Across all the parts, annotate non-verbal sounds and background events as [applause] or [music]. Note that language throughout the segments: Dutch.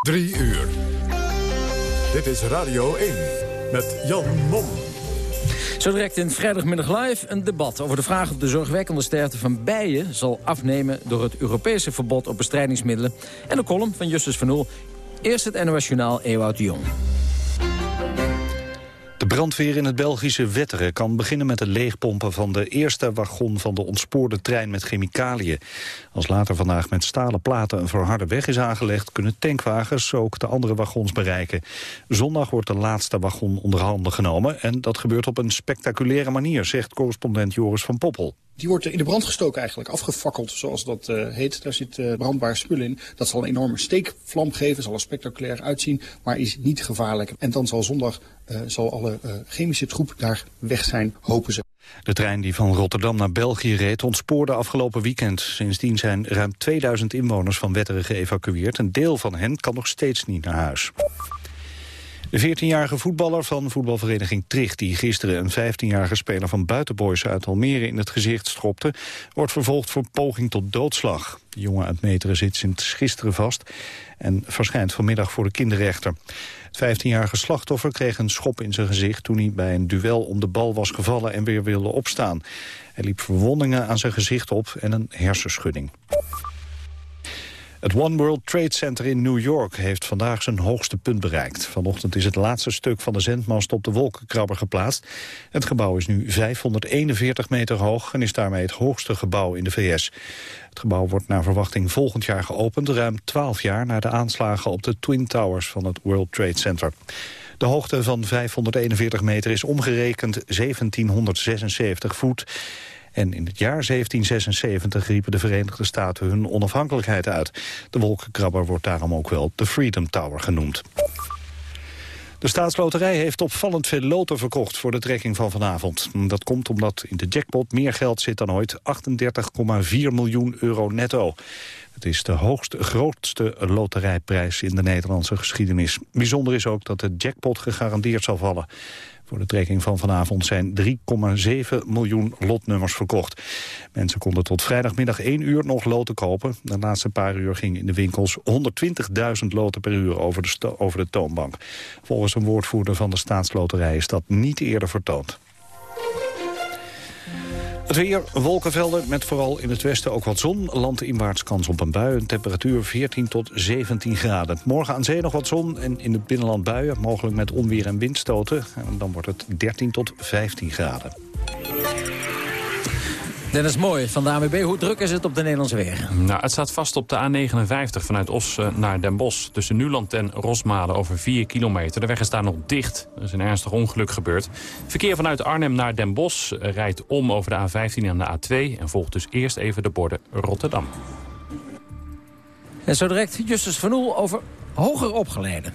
Drie uur. Dit is Radio 1 met Jan Mom. Zo direct in vrijdagmiddag live een debat over de vraag of de zorgwekkende sterfte van bijen zal afnemen door het Europese verbod op bestrijdingsmiddelen. En de column van Justus van Oel. Eerst het NOS Journaal Jong. Brandweer in het Belgische Wetteren kan beginnen met het leegpompen van de eerste wagon van de ontspoorde trein met chemicaliën. Als later vandaag met stalen platen een verharde weg is aangelegd, kunnen tankwagens ook de andere wagons bereiken. Zondag wordt de laatste wagon onder handen genomen en dat gebeurt op een spectaculaire manier, zegt correspondent Joris van Poppel. Die wordt in de brand gestoken eigenlijk, afgefakkeld zoals dat uh, heet. Daar zit uh, brandbare spullen in. Dat zal een enorme steekvlam geven, zal er spectaculair uitzien, maar is niet gevaarlijk. En dan zal zondag uh, zal alle chemische troep daar weg zijn, hopen ze. De trein die van Rotterdam naar België reed ontspoorde afgelopen weekend. Sindsdien zijn ruim 2000 inwoners van Wetteren geëvacueerd. Een deel van hen kan nog steeds niet naar huis. De 14-jarige voetballer van voetbalvereniging Tricht... die gisteren een 15-jarige speler van Buitenboys uit Almere in het gezicht schopte... wordt vervolgd voor poging tot doodslag. De jongen uit Meteren zit sinds gisteren vast... en verschijnt vanmiddag voor de kinderrechter. Het 15-jarige slachtoffer kreeg een schop in zijn gezicht... toen hij bij een duel om de bal was gevallen en weer wilde opstaan. Hij liep verwondingen aan zijn gezicht op en een hersenschudding. Het One World Trade Center in New York heeft vandaag zijn hoogste punt bereikt. Vanochtend is het laatste stuk van de zendmast op de wolkenkrabber geplaatst. Het gebouw is nu 541 meter hoog en is daarmee het hoogste gebouw in de VS. Het gebouw wordt naar verwachting volgend jaar geopend, ruim 12 jaar na de aanslagen op de Twin Towers van het World Trade Center. De hoogte van 541 meter is omgerekend 1776 voet. En in het jaar 1776 riepen de Verenigde Staten hun onafhankelijkheid uit. De wolkenkrabber wordt daarom ook wel de Freedom Tower genoemd. De staatsloterij heeft opvallend veel loten verkocht voor de trekking van vanavond. Dat komt omdat in de jackpot meer geld zit dan ooit, 38,4 miljoen euro netto. Het is de hoogste, grootste loterijprijs in de Nederlandse geschiedenis. Bijzonder is ook dat de jackpot gegarandeerd zal vallen. Voor de trekking van vanavond zijn 3,7 miljoen lotnummers verkocht. Mensen konden tot vrijdagmiddag 1 uur nog loten kopen. De laatste paar uur gingen in de winkels 120.000 loten per uur over de, over de toonbank. Volgens een woordvoerder van de staatsloterij is dat niet eerder vertoond. Het weer, wolkenvelden met vooral in het westen ook wat zon. Landinwaarts kans op een bui, een temperatuur 14 tot 17 graden. Morgen aan zee nog wat zon en in het binnenland buien... mogelijk met onweer en windstoten. En dan wordt het 13 tot 15 graden. Dennis Mooi van de AWB. Hoe druk is het op de Nederlandse wegen? Nou, het staat vast op de A59 vanuit Os naar Den Bosch. Tussen Nuland en Rosmalen over 4 kilometer. De weg is daar nog dicht. Er is een ernstig ongeluk gebeurd. Verkeer vanuit Arnhem naar Den Bosch rijdt om over de A15 en de A2... en volgt dus eerst even de borden Rotterdam. En zo direct Justus van Oel over hoger opgeleiden.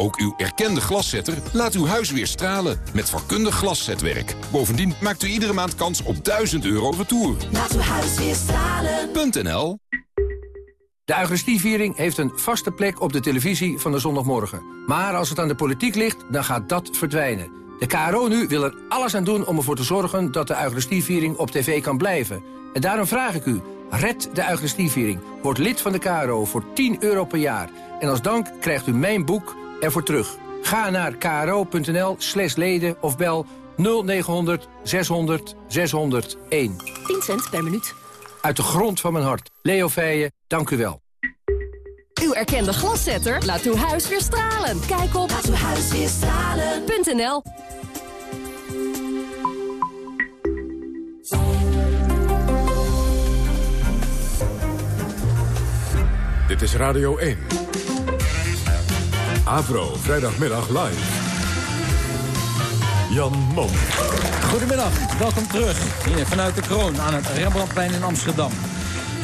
Ook uw erkende glaszetter laat uw huis weer stralen met vakkundig glaszetwerk. Bovendien maakt u iedere maand kans op 1000 euro retour. Laat uw huis weer stralen.nl De Eucharistieviering heeft een vaste plek op de televisie van de zondagmorgen. Maar als het aan de politiek ligt, dan gaat dat verdwijnen. De KRO nu wil er alles aan doen om ervoor te zorgen dat de Eucharistieviering op tv kan blijven. En daarom vraag ik u, red de Eucharistieviering. Word lid van de KRO voor 10 euro per jaar. En als dank krijgt u mijn boek ervoor terug. Ga naar kro.nl slash leden of bel 0900 600 601. 10 cent per minuut. Uit de grond van mijn hart. Leo Feijen, dank u wel. Uw erkende glaszetter laat uw huis weer stralen. Kijk op laatuwhuisweerstralen.nl Dit is Radio 1. Avro, vrijdagmiddag live. Jan Mom. Goedemiddag, welkom terug. Hier vanuit de Kroon aan het Rembrandtplein in Amsterdam.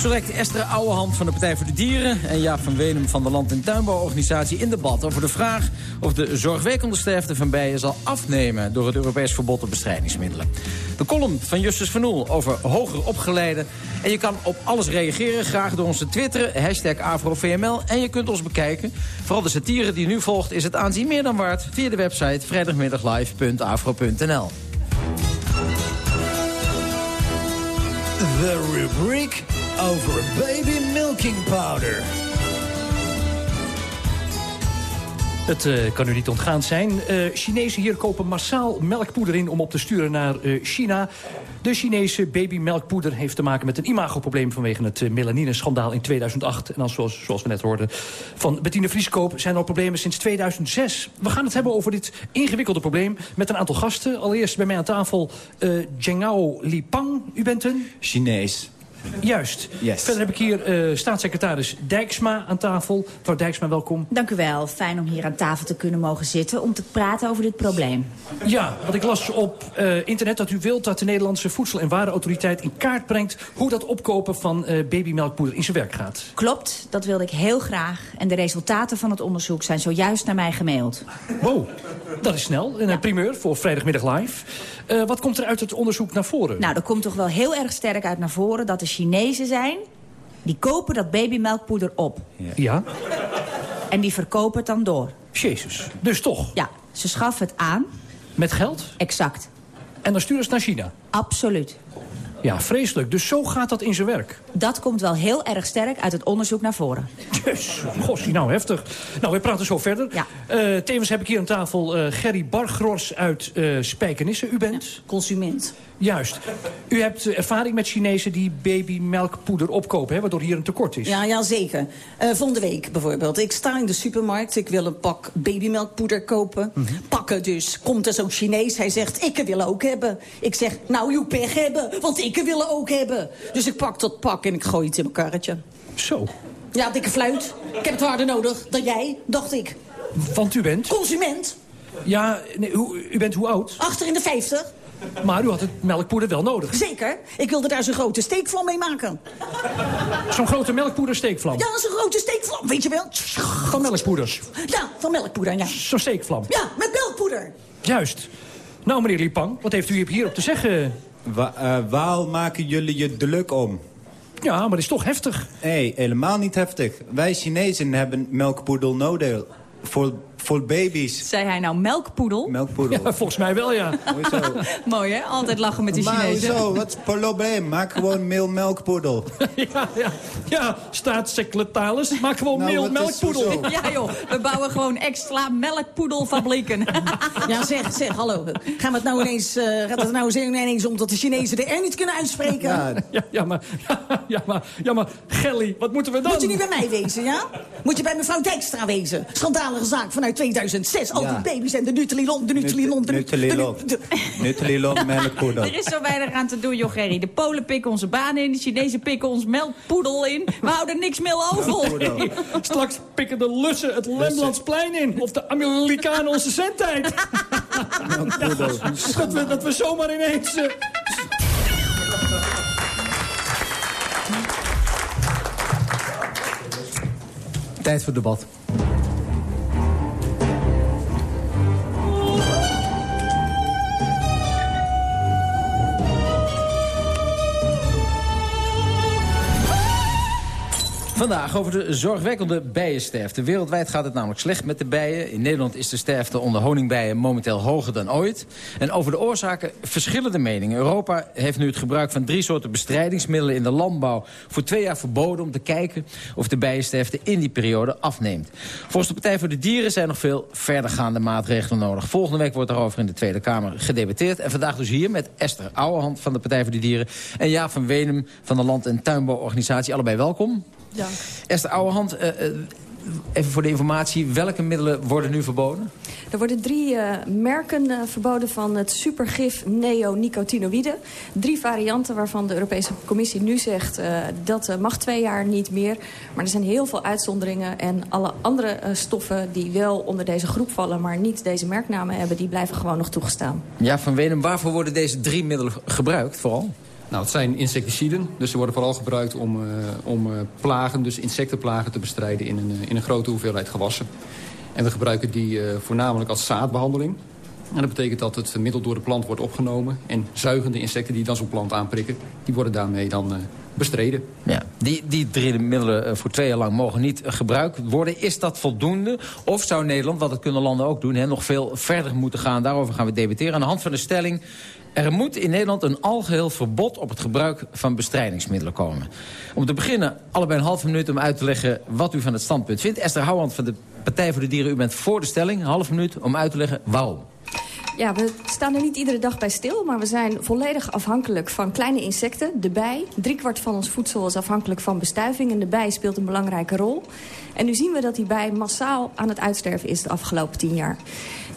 Zo direct Esther Ouwehand van de Partij voor de Dieren... en Jaap van Wenum van de Land- en Tuinbouworganisatie in debat... over de vraag of de zorgwekkende sterfte van bijen zal afnemen... door het Europees verbod op bestrijdingsmiddelen. De column van Justus van Oel over hoger opgeleiden. En je kan op alles reageren, graag door ons te twitteren... hashtag AfroVML, en je kunt ons bekijken. Vooral de satire die nu volgt is het aanzien meer dan waard... via de website vrijdagmiddaglive.afro.nl. The rubriek over baby milking powder. Het uh, kan u niet ontgaan zijn. Uh, Chinezen hier kopen massaal melkpoeder in om op te sturen naar uh, China. De Chinese babymelkpoeder heeft te maken met een imagoprobleem... vanwege het melanine-schandaal in 2008. En dan, zoals, zoals we net hoorden van Bettine Vrieskoop... zijn er problemen sinds 2006. We gaan het hebben over dit ingewikkelde probleem... met een aantal gasten. Allereerst bij mij aan tafel uh, Zhengao Lipang. U bent een... Chinees. Juist. Yes. Verder heb ik hier uh, staatssecretaris Dijksma aan tafel. Mevrouw Dijksma, welkom. Dank u wel. Fijn om hier aan tafel te kunnen mogen zitten... om te praten over dit probleem. Ja, want ik las op uh, internet dat u wilt dat de Nederlandse Voedsel- en Warenautoriteit... in kaart brengt hoe dat opkopen van uh, babymelkpoeder in zijn werk gaat. Klopt, dat wilde ik heel graag. En de resultaten van het onderzoek zijn zojuist naar mij gemaild. Wow, dat is snel. Een ja. primeur voor vrijdagmiddag live. Uh, wat komt er uit het onderzoek naar voren? Nou, er komt toch wel heel erg sterk uit naar voren... dat de Chinezen zijn, die kopen dat babymelkpoeder op. Ja. ja. En die verkopen het dan door. Jezus, dus toch? Ja, ze schaffen het aan. Met geld? Exact. En dan sturen ze het naar China? Absoluut. Ja, vreselijk. Dus zo gaat dat in zijn werk. Dat komt wel heel erg sterk uit het onderzoek naar voren. Yes, gossie, nou heftig. Nou, we praten zo verder. Ja. Uh, tevens heb ik hier aan tafel uh, Gerry Bargros uit uh, Spijkenisse. U bent? Ja, consument. Juist. U hebt ervaring met Chinezen die babymelkpoeder opkopen, hè, waardoor hier een tekort is. Ja, ja zeker. Uh, van de week bijvoorbeeld. Ik sta in de supermarkt, ik wil een pak babymelkpoeder kopen. Mm -hmm. Pakken dus. Komt er zo'n Chinees, hij zegt, ik wil ook hebben. Ik zeg, nou, uw pech hebben, want ik wil ook hebben. Dus ik pak dat pak en ik gooi het in mijn karretje. Zo. Ja, dikke fluit. Ik heb het harder nodig dan jij, dacht ik. Want u bent? Consument. Ja, nee, u, u bent hoe oud? Achter in de 50. Maar u had het melkpoeder wel nodig. Zeker. Ik wilde daar zo'n grote steekvlam mee maken. Zo'n grote melkpoedersteekvlam? Ja, zo'n grote steekvlam, weet je wel. Van melkpoeder? Ja, van melkpoeder, ja. Zo'n steekvlam? Ja, met melkpoeder. Juist. Nou, meneer Lipang, wat heeft u hierop te zeggen? Wa uh, waar maken jullie je druk om? Ja, maar dat is toch heftig? Nee, helemaal niet heftig. Wij Chinezen hebben melkpoedel nodig. Voor, voor baby's. Zei hij nou melkpoedel? Melkpoedel. [laughs] Ja, volgens mij wel, ja. [laughs] [laughs] Mooi, hè? Altijd lachen met die maar Chinezen. hoezo? Wat is het probleem? Maak gewoon meel melkpoedel. ja, ja, ja, staatssecretaris. Maak gewoon nou, meel melkpoedel. Ja, joh. We bouwen gewoon extra melkpoedelfabrieken. ja, zeg, zeg, hallo. Gaan we het nou ineens, uh, gaat het nou ineens om dat de Chinezen de R niet kunnen uitspreken? Ja, ja, ja, maar, ja, ja, maar, ja, maar, Gelly, wat moeten we dan? Moet je niet bij mij wezen, ja? Moet je bij mevrouw Dijkstra wezen? Schandalige zaak vanuit 2006. Al die baby's en de Nutrilon, de Nutrilon, de Nutrilon. Nutrilon [laughs] melkpoeder. Er is zo weinig aan te doen, joh, Gerry. De Polen pikken onze banen in, de Chinezen pikken ons melkpoedel in. We houden niks meer over. [laughs] Straks pikken de Lussen het Lemlandsplein in. Of de Amerikanen onze zendtijd. [laughs] ja, dat, we, dat we zomaar ineens... Uh... Tijd voor debat. Vandaag over de zorgwekkende bijensterfte. Wereldwijd gaat het namelijk slecht met de bijen. In Nederland is de sterfte onder honingbijen momenteel hoger dan ooit. En over de oorzaken verschillende meningen. Europa heeft nu het gebruik van drie soorten bestrijdingsmiddelen in de landbouw... voor twee jaar verboden om te kijken of de bijensterfte in die periode afneemt. Volgens de Partij voor de Dieren zijn nog veel verdergaande maatregelen nodig. Volgende week wordt daarover in de Tweede Kamer gedebatteerd. En vandaag dus hier met Esther Ouwehand van de Partij voor de Dieren... en Jaap van Wenum van de Land- en Tuinbouworganisatie. Allebei welkom. Dank. Esther Ouwehand, uh, uh, even voor de informatie, welke middelen worden nu verboden? Er worden drie uh, merken uh, verboden van het supergif neonicotinoïde. Drie varianten waarvan de Europese Commissie nu zegt... Uh, dat mag twee jaar niet meer. Maar er zijn heel veel uitzonderingen. En alle andere stoffen die wel onder deze groep vallen... maar niet deze merknamen hebben, die blijven gewoon nog toegestaan. Ja, Van Wenen, waarvoor worden deze drie middelen gebruikt vooral? Nou, het zijn insecticiden, dus ze worden vooral gebruikt om, uh, om uh, plagen, dus insectenplagen te bestrijden in een, uh, in een grote hoeveelheid gewassen. En we gebruiken die voornamelijk als zaadbehandeling. En dat betekent dat het middel door de plant wordt opgenomen. En zuigende insecten die dan zo'n plant aanprikken, die worden daarmee dan bestreden. Ja, die, die drie middelen voor twee jaar lang mogen niet gebruikt worden. Is dat voldoende? Of zou Nederland, wat het kunnen landen ook doen... Hè, nog veel verder moeten gaan? Daarover gaan we debatteren. Aan de hand van de stelling... Er moet in Nederland een algeheel verbod op het gebruik van bestrijdingsmiddelen komen. Om te beginnen, allebei een halve minuut om uit te leggen wat u van het standpunt vindt. Esther Houwand van de Partij voor de Dieren, u bent voor de stelling. Een halve minuut om uit te leggen waarom. Ja, we staan er niet iedere dag bij stil, maar we zijn volledig afhankelijk van kleine insecten, de bij. Driekwart van ons voedsel is afhankelijk van bestuiving en de bij speelt een belangrijke rol. En nu zien we dat die bij massaal aan het uitsterven is de afgelopen tien jaar.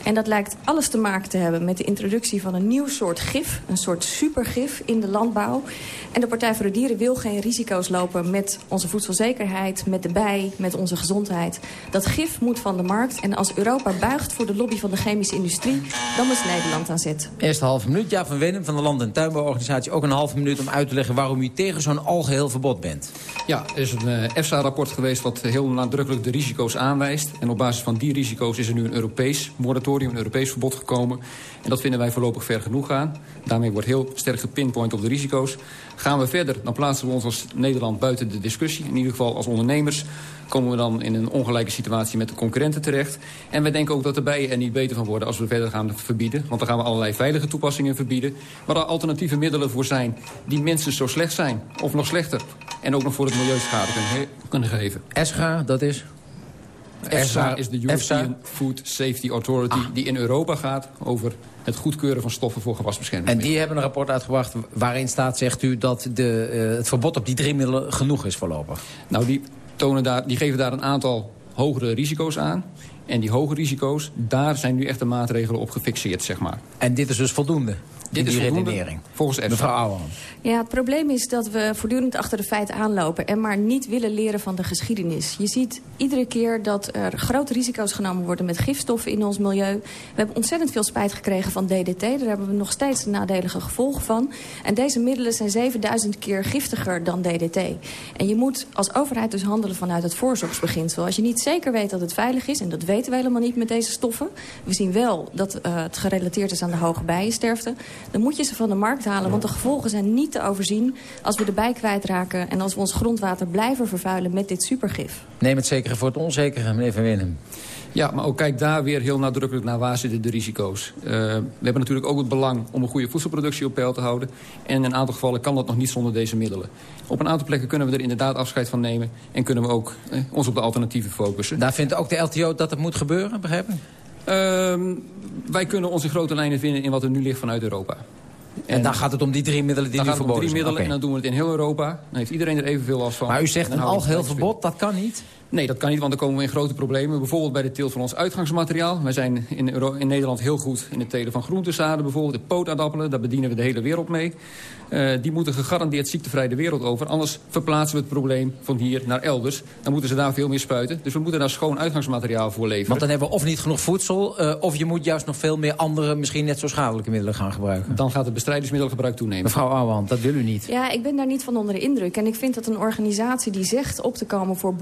En dat lijkt alles te maken te hebben met de introductie van een nieuw soort gif. Een soort supergif in de landbouw. En de Partij voor de Dieren wil geen risico's lopen met onze voedselzekerheid, met de bij, met onze gezondheid. Dat gif moet van de markt. En als Europa buigt voor de lobby van de chemische industrie, dan is Nederland aan zet. Eerste halve minuut. Ja, van Wenem van de Land- en Tuinbouworganisatie. Ook een halve minuut om uit te leggen waarom u tegen zo'n algeheel verbod bent. Ja, er is een uh, EFSA-rapport geweest wat heel nadrukkelijk de risico's aanwijst. En op basis van die risico's is er nu een Europees moratorium, een Europees verbod gekomen. En dat vinden wij voorlopig ver genoeg gaan. Daarmee wordt heel sterk gepinpoint op de risico's. Gaan we verder, dan plaatsen we ons als Nederland buiten de discussie. In ieder geval als ondernemers komen we dan in een ongelijke situatie met de concurrenten terecht. En wij denken ook dat de bijen er niet beter van worden als we verder gaan verbieden. Want dan gaan we allerlei veilige toepassingen verbieden. Waar er alternatieve middelen voor zijn die minstens zo slecht zijn. Of nog slechter. En ook nog voor het milieu schade kunnen, kunnen geven. ESGA, dat is? EFSA is de European Food Safety Authority... die in Europa gaat over het goedkeuren van stoffen voor gewasbescherming. En die hebben een rapport uitgebracht waarin staat, zegt u... dat de, uh, het verbod op die drie middelen genoeg is voorlopig? Nou, die, tonen daar, die geven daar een aantal hogere risico's aan. En die hoge risico's, daar zijn nu echt de maatregelen op gefixeerd, zeg maar. En dit is dus voldoende? Dit is die redenering. Volgens EFSA. Mevrouw. Ja, het probleem is dat we voortdurend achter de feiten aanlopen... en maar niet willen leren van de geschiedenis. Je ziet iedere keer dat er grote risico's genomen worden... met gifstoffen in ons milieu. We hebben ontzettend veel spijt gekregen van DDT. Daar hebben we nog steeds de nadelige gevolgen van. En deze middelen zijn 7000 keer giftiger dan DDT. En je moet als overheid dus handelen vanuit het voorzorgsbeginsel. Als je niet zeker weet dat het veilig is... en dat weten we helemaal niet met deze stoffen... we zien wel dat uh, het gerelateerd is aan de hoge bijensterfte dan moet je ze van de markt halen. Want de gevolgen zijn niet te overzien als we de bij kwijtraken... en als we ons grondwater blijven vervuilen met dit supergif. Neem het zekere voor het onzekere, meneer Van Winnen. Ja, maar ook kijk daar weer heel nadrukkelijk naar waar zitten de risico's. Uh, we hebben natuurlijk ook het belang om een goede voedselproductie op peil te houden. En in een aantal gevallen kan dat nog niet zonder deze middelen. Op een aantal plekken kunnen we er inderdaad afscheid van nemen. En kunnen we ook eh, ons op de alternatieven focussen. Daar vindt ook de LTO dat het moet gebeuren, begrijp ik? Uh, wij kunnen onze grote lijnen vinden in wat er nu ligt vanuit Europa. En, en dan gaat het om die drie middelen die nu verboden zijn? drie middelen okay. en dan doen we het in heel Europa. Dan heeft iedereen er evenveel last van. Maar u zegt een algeheel verbod, dat kan niet? Nee, dat kan niet, want dan komen we in grote problemen. Bijvoorbeeld bij de teelt van ons uitgangsmateriaal. Wij zijn in, Euro in Nederland heel goed in het telen van groentezaden. Bijvoorbeeld de pootaardappelen, daar bedienen we de hele wereld mee. Uh, die moeten gegarandeerd ziektevrij de wereld over. Anders verplaatsen we het probleem van hier naar elders. Dan moeten ze daar veel meer spuiten. Dus we moeten daar schoon uitgangsmateriaal voor leveren. Want dan hebben we of niet genoeg voedsel... Uh, of je moet juist nog veel meer andere, misschien net zo schadelijke middelen gaan gebruiken. Dan gaat het bestrijdingsmiddelgebruik toenemen. Mevrouw Ouwehand, dat wil u niet. Ja, ik ben daar niet van onder de indruk. En ik vind dat een organisatie die zegt op te komen voor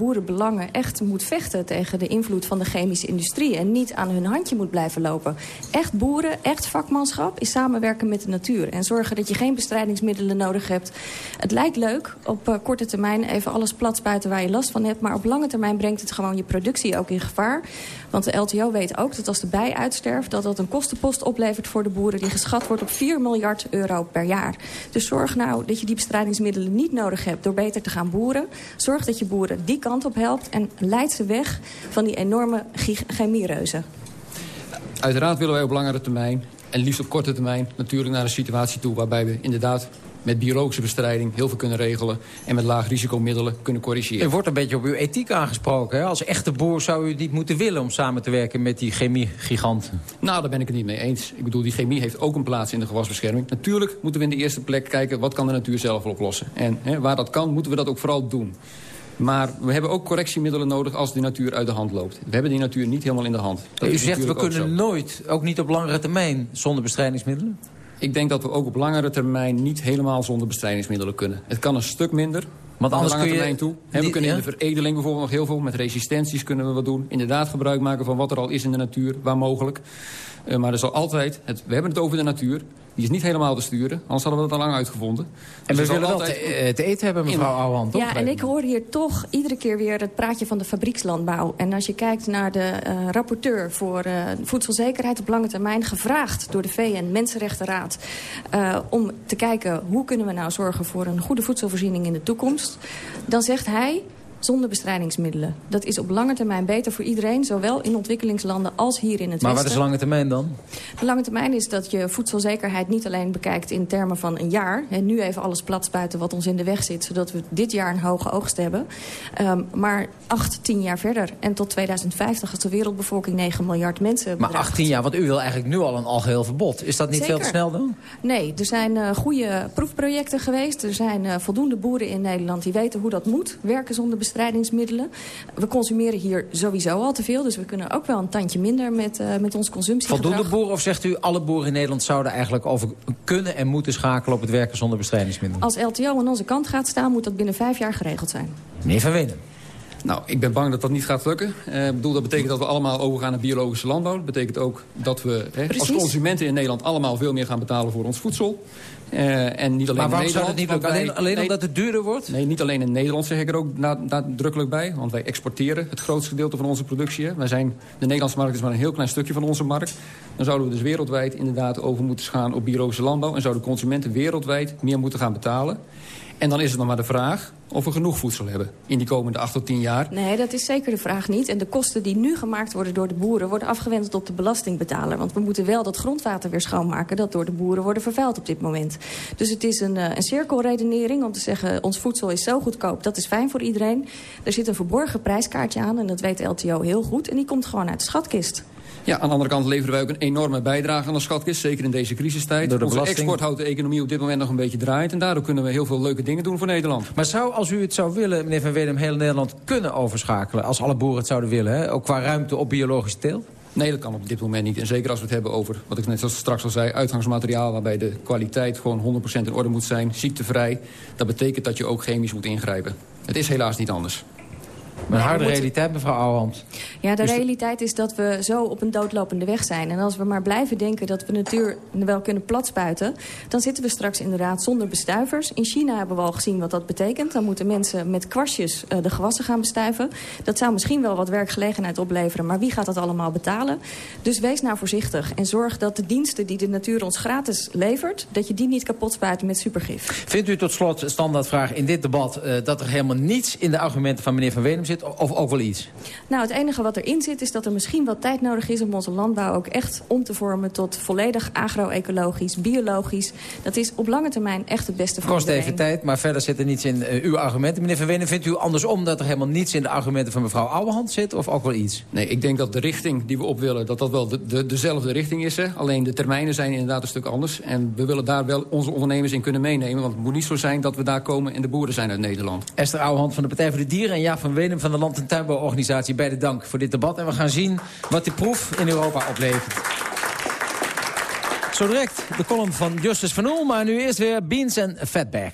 echt moet vechten tegen de invloed van de chemische industrie... en niet aan hun handje moet blijven lopen. Echt boeren, echt vakmanschap is samenwerken met de natuur. En zorgen dat je geen bestrijdingsmiddelen nodig hebt. Het lijkt leuk op uh, korte termijn even alles plat spuiten waar je last van hebt... maar op lange termijn brengt het gewoon je productie ook in gevaar. Want de LTO weet ook dat als de bij uitsterft... dat dat een kostenpost oplevert voor de boeren... die geschat wordt op 4 miljard euro per jaar. Dus zorg nou dat je die bestrijdingsmiddelen niet nodig hebt... door beter te gaan boeren. Zorg dat je boeren die kant op helpt... en leid ze weg van die enorme chemiereuzen. Uiteraard willen wij op langere termijn en liefst op korte termijn natuurlijk naar een situatie toe... waarbij we inderdaad met biologische bestrijding heel veel kunnen regelen... en met laag risicomiddelen kunnen corrigeren. U wordt een beetje op uw ethiek aangesproken. Hè? Als echte boer zou u niet moeten willen om samen te werken met die chemiegiganten. Nou, daar ben ik het niet mee eens. Ik bedoel, die chemie heeft ook een plaats in de gewasbescherming. Natuurlijk moeten we in de eerste plek kijken... wat kan de natuur zelf oplossen. En hè, waar dat kan, moeten we dat ook vooral doen. Maar we hebben ook correctiemiddelen nodig als de natuur uit de hand loopt. We hebben die natuur niet helemaal in de hand. Dat U zegt we kunnen nooit, ook niet op langere termijn, zonder bestrijdingsmiddelen? Ik denk dat we ook op langere termijn niet helemaal zonder bestrijdingsmiddelen kunnen. Het kan een stuk minder, want anders kun je... termijn toe. we kunnen in de veredeling bijvoorbeeld nog heel veel. Met resistenties kunnen we wat doen. Inderdaad gebruik maken van wat er al is in de natuur, waar mogelijk. Uh, maar er zal altijd... Het, we hebben het over de natuur. Die is niet helemaal te sturen, anders hadden we dat al lang uitgevonden. En dus we willen wel te, eh, te, eten hebben, mevrouw Ouwehand. Ja, en ik hoor hier toch iedere keer weer het praatje van de fabriekslandbouw. En als je kijkt naar de uh, rapporteur voor uh, voedselzekerheid op lange termijn... gevraagd door de VN, Mensenrechtenraad... Uh, om te kijken hoe kunnen we nou zorgen voor een goede voedselvoorziening in de toekomst... dan zegt hij zonder bestrijdingsmiddelen. Dat is op lange termijn beter voor iedereen, zowel in ontwikkelingslanden als hier in het maar Westen. Maar wat is lange termijn dan? De lange termijn is dat je voedselzekerheid niet alleen bekijkt in termen van een jaar. En nu even alles plat spuiten wat ons in de weg zit, zodat we dit jaar een hoge oogst hebben. Um, maar acht, tien jaar verder. En tot 2050 als de wereldbevolking 9 miljard mensen bedraagt. Maar 18 jaar, want u wil eigenlijk nu al een algeheel verbod. Is dat niet Zeker. veel te snel dan? Nee, er zijn uh, goede proefprojecten geweest. Er zijn uh, voldoende boeren in Nederland die weten hoe dat moet. Werken zonder bestrijdingsmiddelen. We consumeren hier sowieso al te veel. Dus we kunnen ook wel een tandje minder met, uh, met ons consumptiegedrag. Voldoende boeren of zegt u alle boeren in Nederland zouden eigenlijk over kunnen en moeten schakelen op het werken zonder bestrijdingsmiddelen? Als LTO aan onze kant gaat staan moet dat binnen vijf jaar geregeld zijn. Meneer Van Wenen. Nou, ik ben bang dat dat niet gaat lukken. Uh, bedoel, dat betekent dat we allemaal overgaan naar biologische landbouw. Dat betekent ook dat we hè, als consumenten in Nederland allemaal veel meer gaan betalen voor ons voedsel. Uh, en niet alleen maar waarom in Nederland, zou dat niet lukken? Alleen, alleen nee, omdat het duurder wordt? Nee, niet alleen in Nederland zeg ik er ook nadrukkelijk bij. Want wij exporteren het grootste gedeelte van onze productie. Wij zijn, de Nederlandse markt is maar een heel klein stukje van onze markt. Dan zouden we dus wereldwijd inderdaad over moeten gaan op biologische landbouw. En zouden consumenten wereldwijd meer moeten gaan betalen. En dan is het nog maar de vraag of we genoeg voedsel hebben in die komende 8 tot 10 jaar. Nee, dat is zeker de vraag niet. En de kosten die nu gemaakt worden door de boeren... worden afgewend op de belastingbetaler. Want we moeten wel dat grondwater weer schoonmaken... dat door de boeren worden vervuild op dit moment. Dus het is een, een cirkelredenering om te zeggen... ons voedsel is zo goedkoop, dat is fijn voor iedereen. Er zit een verborgen prijskaartje aan en dat weet LTO heel goed. En die komt gewoon uit de schatkist. Ja, aan de andere kant leveren wij ook een enorme bijdrage aan de schatkist. Zeker in deze crisistijd. Door de Onze belasting. export houdt de economie op dit moment nog een beetje draaiend. En daardoor kunnen we heel veel leuke dingen doen voor Nederland. Maar zou, als u het zou willen, meneer Van Wedem, heel Nederland kunnen overschakelen? Als alle boeren het zouden willen, hè? ook qua ruimte op biologische teelt? Nee, dat kan op dit moment niet. En zeker als we het hebben over, wat ik net straks al zei... uitgangsmateriaal waarbij de kwaliteit gewoon 100% in orde moet zijn. Ziektevrij. Dat betekent dat je ook chemisch moet ingrijpen. Het is helaas niet anders. Een harde realiteit, mevrouw Ouwehand. Ja, de Dus realiteit is dat we zo op een doodlopende weg zijn. En als we maar blijven denken dat we natuur wel kunnen platspuiten... dan zitten we straks inderdaad zonder bestuivers. In China hebben we al gezien wat dat betekent. Dan moeten mensen met kwastjes eh, de gewassen gaan bestuiven. Dat zou misschien wel wat werkgelegenheid opleveren... maar wie gaat dat allemaal betalen? Dus wees nou voorzichtig en zorg dat de diensten die de natuur ons gratis levert... dat je die niet kapot spuiten met supergif. Vindt u tot slot, standaardvraag in dit debat... eh, dat er helemaal niets in de argumenten van meneer Van Wedem zit? Of ook wel iets? Nou, het enige wat erin zit is dat er misschien wat tijd nodig is... om onze landbouw ook echt om te vormen tot volledig agro-ecologisch, biologisch. Dat is op lange termijn echt het beste voor Kost iedereen. even tijd, maar verder zit er niets in eh, uw argumenten. Meneer Van Wedem, vindt u andersom dat er helemaal niets in de argumenten van mevrouw Ouwehand zit? Of ook wel iets? Nee, ik denk dat de richting die we op willen, dat dat wel de, de, dezelfde richting is. Hè? Alleen de termijnen zijn inderdaad een stuk anders. En we willen daar wel onze ondernemers in kunnen meenemen. Want het moet niet zo zijn dat we daar komen en de boeren zijn uit Nederland. Esther Ouwehand van de Partij voor de Dieren... en Jaap van Van de Land- en Tuinbouworganisatie. Beide dank voor dit debat. En we gaan zien wat die proef in Europa oplevert. Zo direct de column van Justus van Oel. Maar nu eerst weer Beans en Fatback.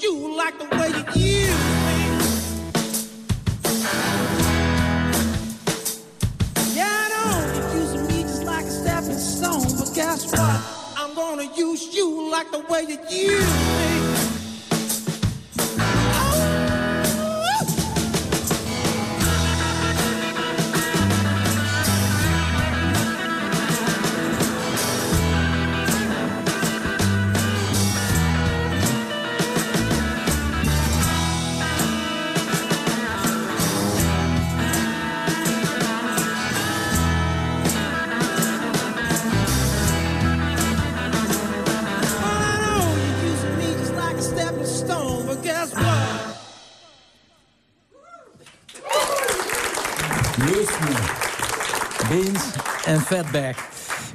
You like the way you use me. Yeah, I know you're using me just like a stepping stone, but guess what? I'm gonna use you like the way you use me. Fatback.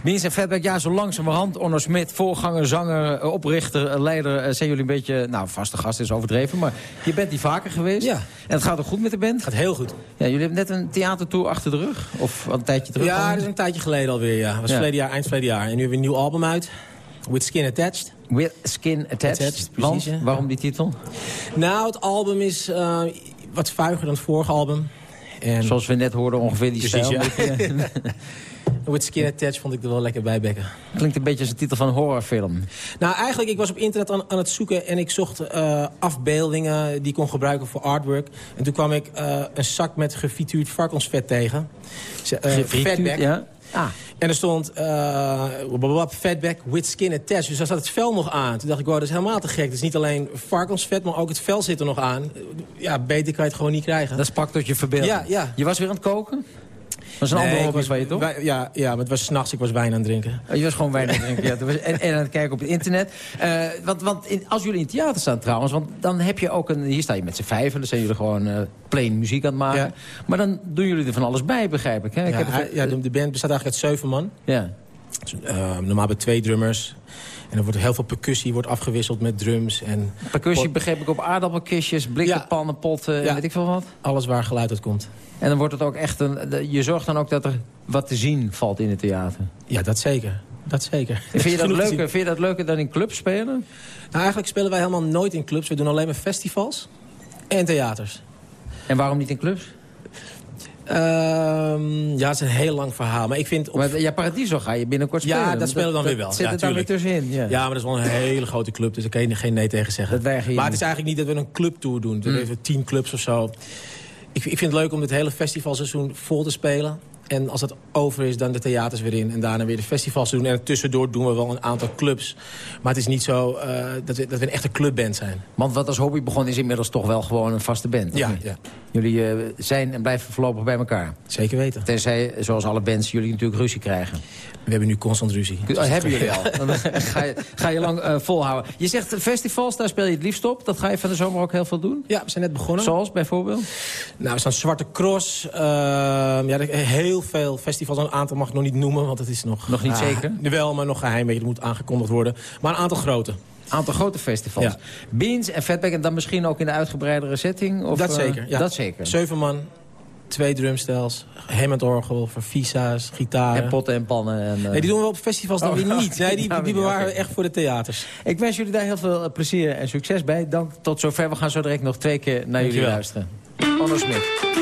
En Fatback, ja, zo langzamerhand. Onno Smit, voorganger, zanger, eh, oprichter, eh, leider. eh, Zijn jullie een beetje, nou, vaste gast is overdreven. Maar je bent die vaker geweest. Ja. En het gaat ook goed met de band? Gaat heel goed. Ja, jullie hebben net een theatertour achter de rug? Of een tijdje terug? Ja, dat is een tijdje geleden alweer, ja. Dat was Ja. verleden jaar, eind verleden jaar. En nu hebben we een nieuw album uit. With Skin Attached. With Skin Attached. precies, ja. waarom die titel? Nou, het album is wat vuiger dan het vorige album. En Zoals we net hoorden, ongeveer die Precies, stijl. ja. [laughs] [laughs] [laughs] With Skin Attached vond ik er wel lekker bij bekken. Klinkt een beetje als een titel van een horrorfilm. Nou, eigenlijk, ik was op internet aan, aan het zoeken... en ik zocht eh, afbeeldingen die ik kon gebruiken voor artwork. En toen kwam ik eh, een zak met gefrituurd varkensvet tegen. Fatback. ja. Ah. En er stond uh, fatback with skin attached. Dus daar zat het vel nog aan. Toen dacht ik, wow, dat is helemaal te gek. Het is niet alleen varkensvet, maar ook het vel zit er nog aan. Ja, beter kan je het gewoon niet krijgen. Dat sprak tot je verbeelding. Ja, ja. Je was weer aan het koken? Dat is een Nee, andere hobby was- van je, toch? wij- ja, ja, maar het was s'nachts, ik was wijn aan het drinken. Oh, je was gewoon wijn aan het drinken. Ja. Was- en, en aan het kijken op het internet. Eh, want want in- als jullie in het theater staan trouwens... want dan heb je ook een... Hier sta je met z'n vijven, dan zijn jullie gewoon eh plain muziek aan het maken. Maar dan doen jullie er van alles bij, begrijp ik. Hè? ik ja, heb het- ja, de, de band bestaat eigenlijk uit zeven man. Ja. Dus, eh, normaal bij twee drummers. En er wordt heel veel percussie wordt afgewisseld met drums. En Percussie begreep ik op aardappelkistjes, blikken, Ja. pannen, potten, Ja. weet ik veel wat. Alles waar geluid uit komt. En dan wordt het ook echt een... Je zorgt dan ook dat er wat te zien valt in het theater. Ja, dat zeker. Dat zeker. Vind, je [laughs] dat leuker, vind je dat leuker dan in clubs spelen? Nou, eigenlijk spelen wij helemaal nooit in clubs. We doen alleen maar festivals en theaters. En waarom niet in clubs? Ehm, ja, het is een heel lang verhaal. Maar ik vind... Op... Maar ja, Paradiso ga je binnenkort spelen. Ja, dat spelen we dan weer wel. Zit ja, het daar weer tussenin? Ja. Ja, maar dat is wel een hele grote club, dus daar kan je geen nee tegen zeggen. Maar het niet. is eigenlijk niet dat we een clubtour doen. We Hmm. hebben tien clubs of zo. Ik, ik vind het leuk om dit hele festivalseizoen vol te spelen. En als het over is, dan de theaters weer in. En daarna weer de festivals te doen. En tussendoor doen we wel een aantal clubs. Maar het is niet zo eh, dat, we, dat we een echte clubband zijn. Want wat als hobby begon is inmiddels toch wel gewoon een vaste band. Ja, ja. Jullie eh, zijn en blijven voorlopig bij elkaar. Zeker weten. Tenzij, zoals alle bands, jullie natuurlijk ruzie krijgen. We hebben nu constant ruzie. Oh, hebben jullie al? [laughs] Dan ga je, ga je lang eh, volhouden. Je zegt festivals, daar speel je het liefst op. Dat ga je van de zomer ook heel veel doen? Ja, we zijn net begonnen. Zoals bijvoorbeeld? Nou, we staan Zwarte Cross. ehm, ja, er- heel veel festivals. Een aantal mag ik nog niet noemen, want het is nog... Nog niet ah, zeker? Wel, maar nog geheim. Weet je, dat moet aangekondigd worden. Maar een aantal grote. Aantal grote festivals. Ja. Beans en Fatback en dan misschien ook in de uitgebreidere setting? Of, dat eh, zeker. Ja. Dat zeker. Zeven man, twee drumstels, Hammond orgel, voor visa's, gitaren. En potten en pannen. En, eh, Nee, die doen we op festivals dan Oh, weer niet. Nee, [laughs] die, die bewaren we echt voor de theaters. Ik wens jullie daar heel veel eh, plezier en succes bij. Dank tot zover. We gaan zo direct nog twee keer naar jullie luisteren. Onno Smit.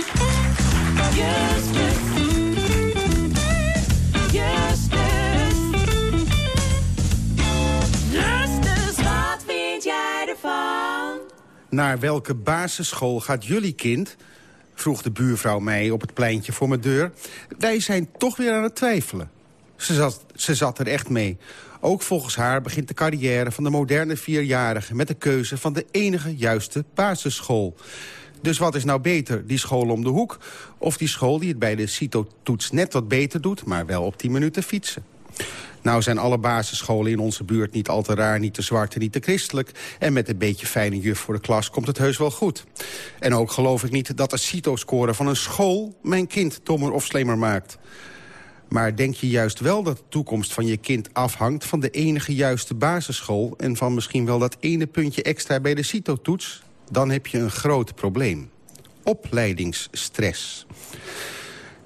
Naar welke basisschool gaat jullie kind? Vroeg de buurvrouw mij op het pleintje voor mijn deur. Wij zijn toch weer aan het twijfelen. Ze zat, ze zat er echt mee. Ook volgens haar begint de carrière van de moderne vierjarige... met de keuze van de enige juiste basisschool. Dus wat is nou beter, die school om de hoek... of die school die het bij de CITO-toets net wat beter doet... maar wel op 10 minuten fietsen? Nou zijn alle basisscholen in onze buurt niet al te raar, niet te zwart en niet te christelijk. En met een beetje fijne juf voor de klas komt het heus wel goed. En ook geloof ik niet dat de CITO-score van een school mijn kind dommer of slimmer maakt. Maar denk je juist wel dat de toekomst van je kind afhangt... van de enige juiste basisschool... en van misschien wel dat ene puntje extra bij de CITO-toets? Dan heb je een groot probleem. Opleidingsstress.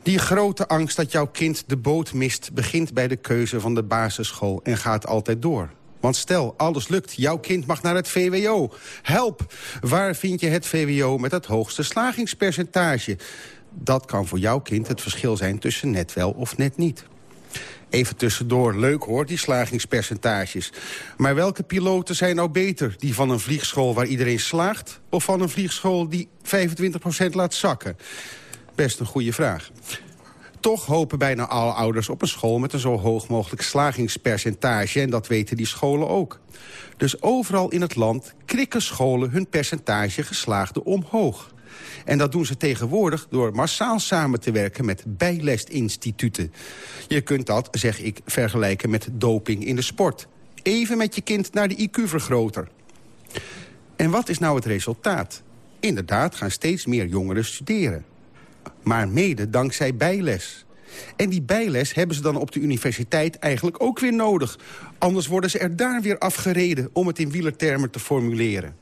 Die grote angst dat jouw kind de boot mist... begint bij de keuze van de basisschool en gaat altijd door. Want stel, alles lukt, jouw kind mag naar het VWO. Help! Waar vind je het VWO met het hoogste slagingspercentage? Dat kan voor jouw kind het verschil zijn tussen net wel of net niet. Even tussendoor, leuk hoor, die slagingspercentages. Maar welke piloten zijn nou beter? Die van een vliegschool waar iedereen slaagt... of van een vliegschool die 25% laat zakken? Best een goede vraag. Toch hopen bijna alle ouders op een school met een zo hoog mogelijk slagingspercentage. En dat weten die scholen ook. Dus overal in het land krikken scholen hun percentage geslaagden omhoog. En dat doen ze tegenwoordig door massaal samen te werken met bijlesinstituten. Je kunt dat, zeg ik, vergelijken met doping in de sport. Even met je kind naar de IQ-vergroter. En wat is nou het resultaat? Inderdaad gaan steeds meer jongeren studeren. Maar mede dankzij bijles. En die bijles hebben ze dan op de universiteit eigenlijk ook weer nodig. Anders worden ze er daar weer afgereden om het in wielertermen te formuleren.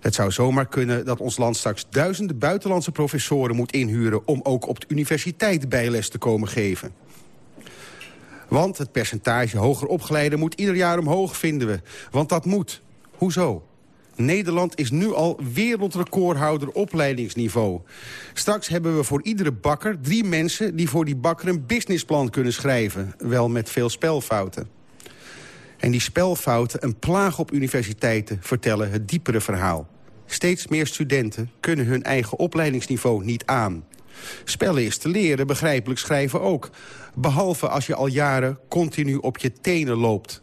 Het zou zomaar kunnen dat ons land straks duizenden buitenlandse professoren moet inhuren... om ook op de universiteit bijles te komen geven. Want het percentage hoger opgeleiden moet ieder jaar omhoog, vinden we. Want dat moet. Hoezo? Nederland is nu al wereldrecordhouder opleidingsniveau. Straks hebben we voor iedere bakker drie mensen... die voor die bakker een businessplan kunnen schrijven. Wel met veel spelfouten. En die spelfouten, een plaag op universiteiten, vertellen het diepere verhaal. Steeds meer studenten kunnen hun eigen opleidingsniveau niet aan. Spellen is te leren, begrijpelijk schrijven ook. Behalve als je al jaren continu op je tenen loopt.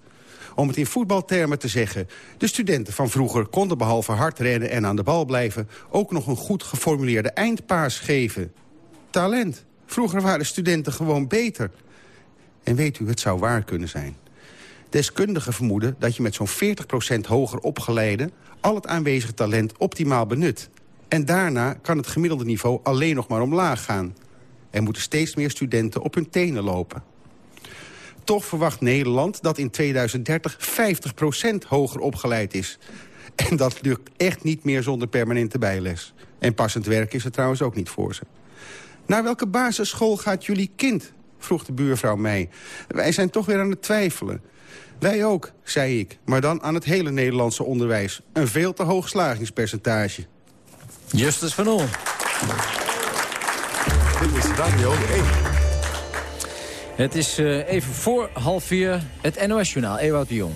Om het in voetbaltermen te zeggen... de studenten van vroeger konden behalve hard rennen en aan de bal blijven... ook nog een goed geformuleerde eindpaas geven. Talent. Vroeger waren studenten gewoon beter. En weet u, het zou waar kunnen zijn. Deskundigen vermoeden dat je met zo'n 40% hoger opgeleide... al het aanwezige talent optimaal benut. En daarna kan het gemiddelde niveau alleen nog maar omlaag gaan. Er moeten steeds meer studenten op hun tenen lopen. Toch verwacht Nederland dat in 2030 50% hoger opgeleid is. En dat lukt echt niet meer zonder permanente bijles. En passend werk is er trouwens ook niet voor ze. Naar welke basisschool gaat jullie kind? vroeg de buurvrouw mij. Wij zijn toch weer aan het twijfelen. Wij ook, zei ik, maar dan aan het hele Nederlandse onderwijs. Een veel te hoog slagingspercentage. Justus van Oel. Dit is Radio 1. Het is uh, even voor half vier het NOS-journaal. Ewout de Jong.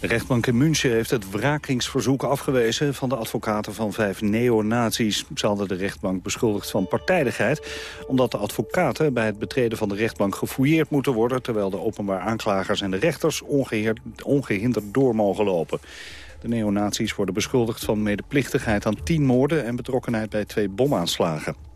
De rechtbank in München heeft het wrakingsverzoek afgewezen... van de advocaten van vijf neonazies. Ze hadden de rechtbank beschuldigd van partijdigheid... omdat de advocaten bij het betreden van de rechtbank gefouilleerd moeten worden... terwijl de openbaar aanklagers en de rechters ongehinderd door mogen lopen. De neonazies worden beschuldigd van medeplichtigheid aan tien moorden... en betrokkenheid bij twee bomaanslagen.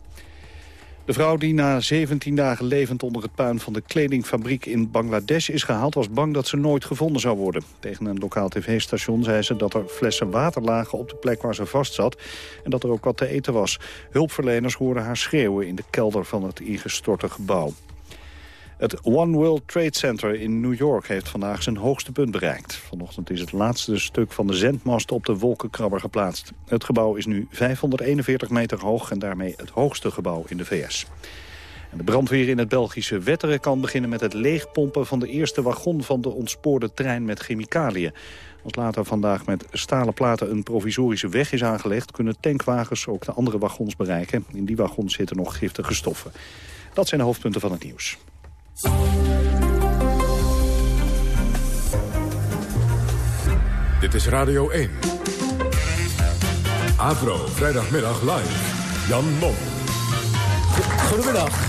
De vrouw die na 17 dagen levend onder het puin van de kledingfabriek in Bangladesh is gehaald... was bang dat ze nooit gevonden zou worden. Tegen een lokaal tv-station zei ze dat er flessen water lagen op de plek waar ze vastzat... en dat er ook wat te eten was. Hulpverleners hoorden haar schreeuwen in de kelder van het ingestorte gebouw. Het One World Trade Center in New York heeft vandaag zijn hoogste punt bereikt. Vanochtend is het laatste stuk van de zendmast op de wolkenkrabber geplaatst. Het gebouw is nu 541 meter hoog en daarmee het hoogste gebouw in de VS. De brandweer in het Belgische Wetteren kan beginnen met het leegpompen van de eerste wagon van de ontspoorde trein met chemicaliën. Als later vandaag met stalen platen een provisorische weg is aangelegd... kunnen tankwagens ook de andere wagons bereiken. In die wagons zitten nog giftige stoffen. Dat zijn de hoofdpunten van het nieuws. Dit is Radio 1. Avro, vrijdagmiddag live. Jan Mom. Goedemiddag.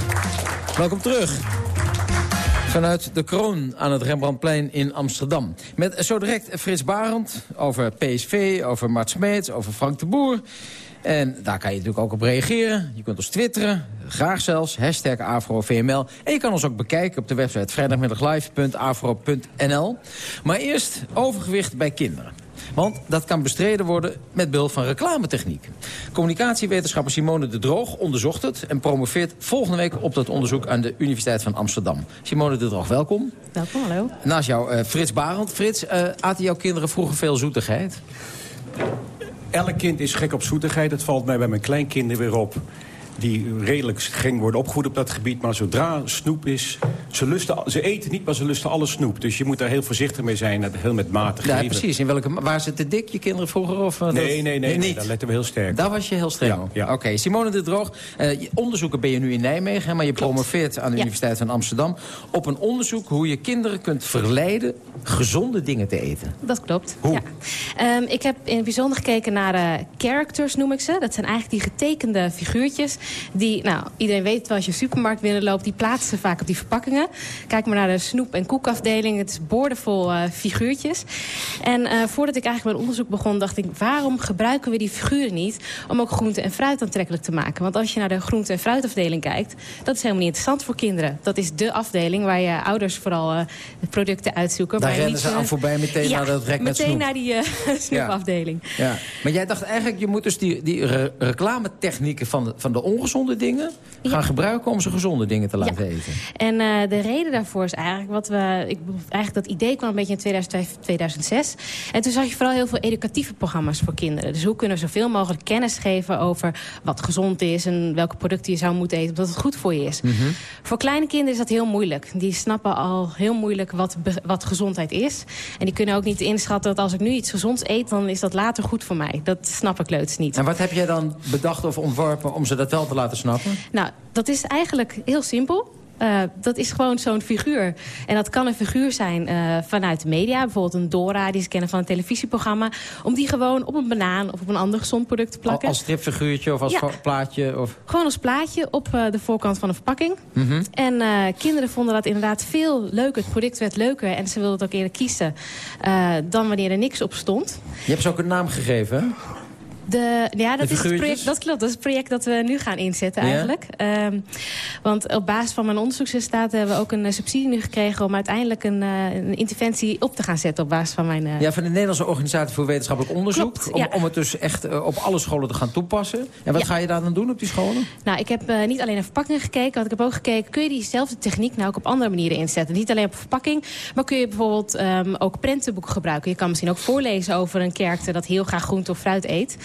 Welkom terug. Vanuit de kroon aan het Rembrandtplein in Amsterdam. Met zo direct Frits Barend over PSV, over Mart Smeets, over Frank de Boer. En daar kan je natuurlijk ook op reageren. Je kunt ons twitteren, graag zelfs, hashtag AfroVML. En je kan ons ook bekijken op de website vrijdagmiddaglive.afro.nl. Maar eerst overgewicht bij kinderen. Want dat kan bestreden worden met behulp van reclametechniek. Communicatiewetenschapper Simone de Droog onderzocht het... en promoveert volgende week op dat onderzoek aan de Universiteit van Amsterdam. Simone de Droog, welkom. Welkom, hallo. Naast jou uh, Frits Barend. Frits, uh, aten jouw kinderen vroeger veel zoetigheid? Elk kind is gek op zoetigheid. Dat valt mij bij mijn kleinkinderen weer op die redelijk streng worden opgevoed op dat gebied. Maar zodra snoep is... Ze, lusten, ze eten niet, maar ze lusten alle snoep. Dus je moet daar heel voorzichtig mee zijn, heel met mate geven. Ja, precies. In welke, waar ze te dik, je kinderen vroeger? Of, nee, nee, nee, nee, nee, daar letten we heel sterk Daar was je heel streng ja, op? Ja. Oké, okay. Simone de Droog. Uh, onderzoeken ben je nu in Nijmegen, hè, maar je Klopt. promoveert aan de ja. Universiteit van Amsterdam... op een onderzoek hoe je kinderen kunt verleiden gezonde dingen te eten. Dat klopt, Hoe? ja. Um, ik heb in het bijzonder gekeken naar uh, characters, noem ik ze. Dat zijn eigenlijk die getekende figuurtjes die... Nou, iedereen weet wel, als je supermarkt binnenloopt... die plaatsen ze vaak op die verpakkingen. Kijk maar naar de snoep- en koekafdeling. Het is boordevol uh, figuurtjes. En uh, voordat ik eigenlijk mijn onderzoek begon, dacht ik... waarom gebruiken we die figuren niet om ook groente en fruit aantrekkelijk te maken? Want als je naar de groente- en fruitafdeling kijkt... dat is helemaal niet interessant voor kinderen. Dat is de afdeling waar je ouders vooral uh, de producten uitzoeken. Daar rennen ze aan voorbij meteen ja, naar dat rek met meteen snoep. naar die [laughs] snoepafdeling. Ja. ja. Maar jij dacht eigenlijk, je moet dus die, die re reclametechnieken van de, van de ongezonde dingen gaan ja. gebruiken om ze gezonde dingen te laten ja. eten. En uh, de reden daarvoor is eigenlijk wat we... Ik, eigenlijk dat idee kwam een beetje in 2005, 2006. En toen zag je vooral heel veel educatieve programma's voor kinderen. Dus hoe kunnen we zoveel mogelijk kennis geven over wat gezond is... en welke producten je zou moeten eten, omdat het goed voor je is. Mhm. Mm -hmm. Voor kleine kinderen is dat heel moeilijk. Die snappen al heel moeilijk wat, wat gezondheid is. En die kunnen ook niet inschatten dat als ik nu iets gezonds eet... dan is dat later goed voor mij. Dat snappen kleuters niet. En wat heb jij dan bedacht of ontworpen om ze dat wel te laten snappen? Nou, dat is eigenlijk heel simpel. Uh, dat is gewoon zo'n figuur. En dat kan een figuur zijn uh, vanuit de media. Bijvoorbeeld een Dora, die ze kennen van een televisieprogramma. Om die gewoon op een banaan of op een ander gezond product te plakken. Als stripfiguurtje of als ja. plaatje? Of... Gewoon als plaatje op uh, de voorkant van een verpakking. Mm -hmm. En kinderen vonden dat inderdaad veel leuker. Het product werd leuker en ze wilden het ook eerder kiezen. dan wanneer er niks op stond. Je hebt ze ook een naam gegeven, hè? De, ja, dat, is het project, dat klopt. Dat is het project dat we nu gaan inzetten eigenlijk. Ja? Um, want op basis van mijn onderzoeksresultaten hebben we ook een uh, subsidie nu gekregen... om uiteindelijk een, uh, een, interventie op te gaan zetten op basis van mijn... Uh... Ja, van de Nederlandse Organisatie voor Wetenschappelijk Onderzoek. Klopt, om, ja. om het dus echt op alle scholen te gaan toepassen. En wat ja. ga je daar dan doen op die scholen? Nou, ik heb niet alleen naar verpakkingen gekeken. Want ik heb ook gekeken, kun je diezelfde techniek nou ook op andere manieren inzetten? Niet alleen op verpakking, maar kun je bijvoorbeeld um, ook prentenboeken gebruiken. Je kan misschien ook voorlezen over een karakter dat heel graag groente of fruit eet.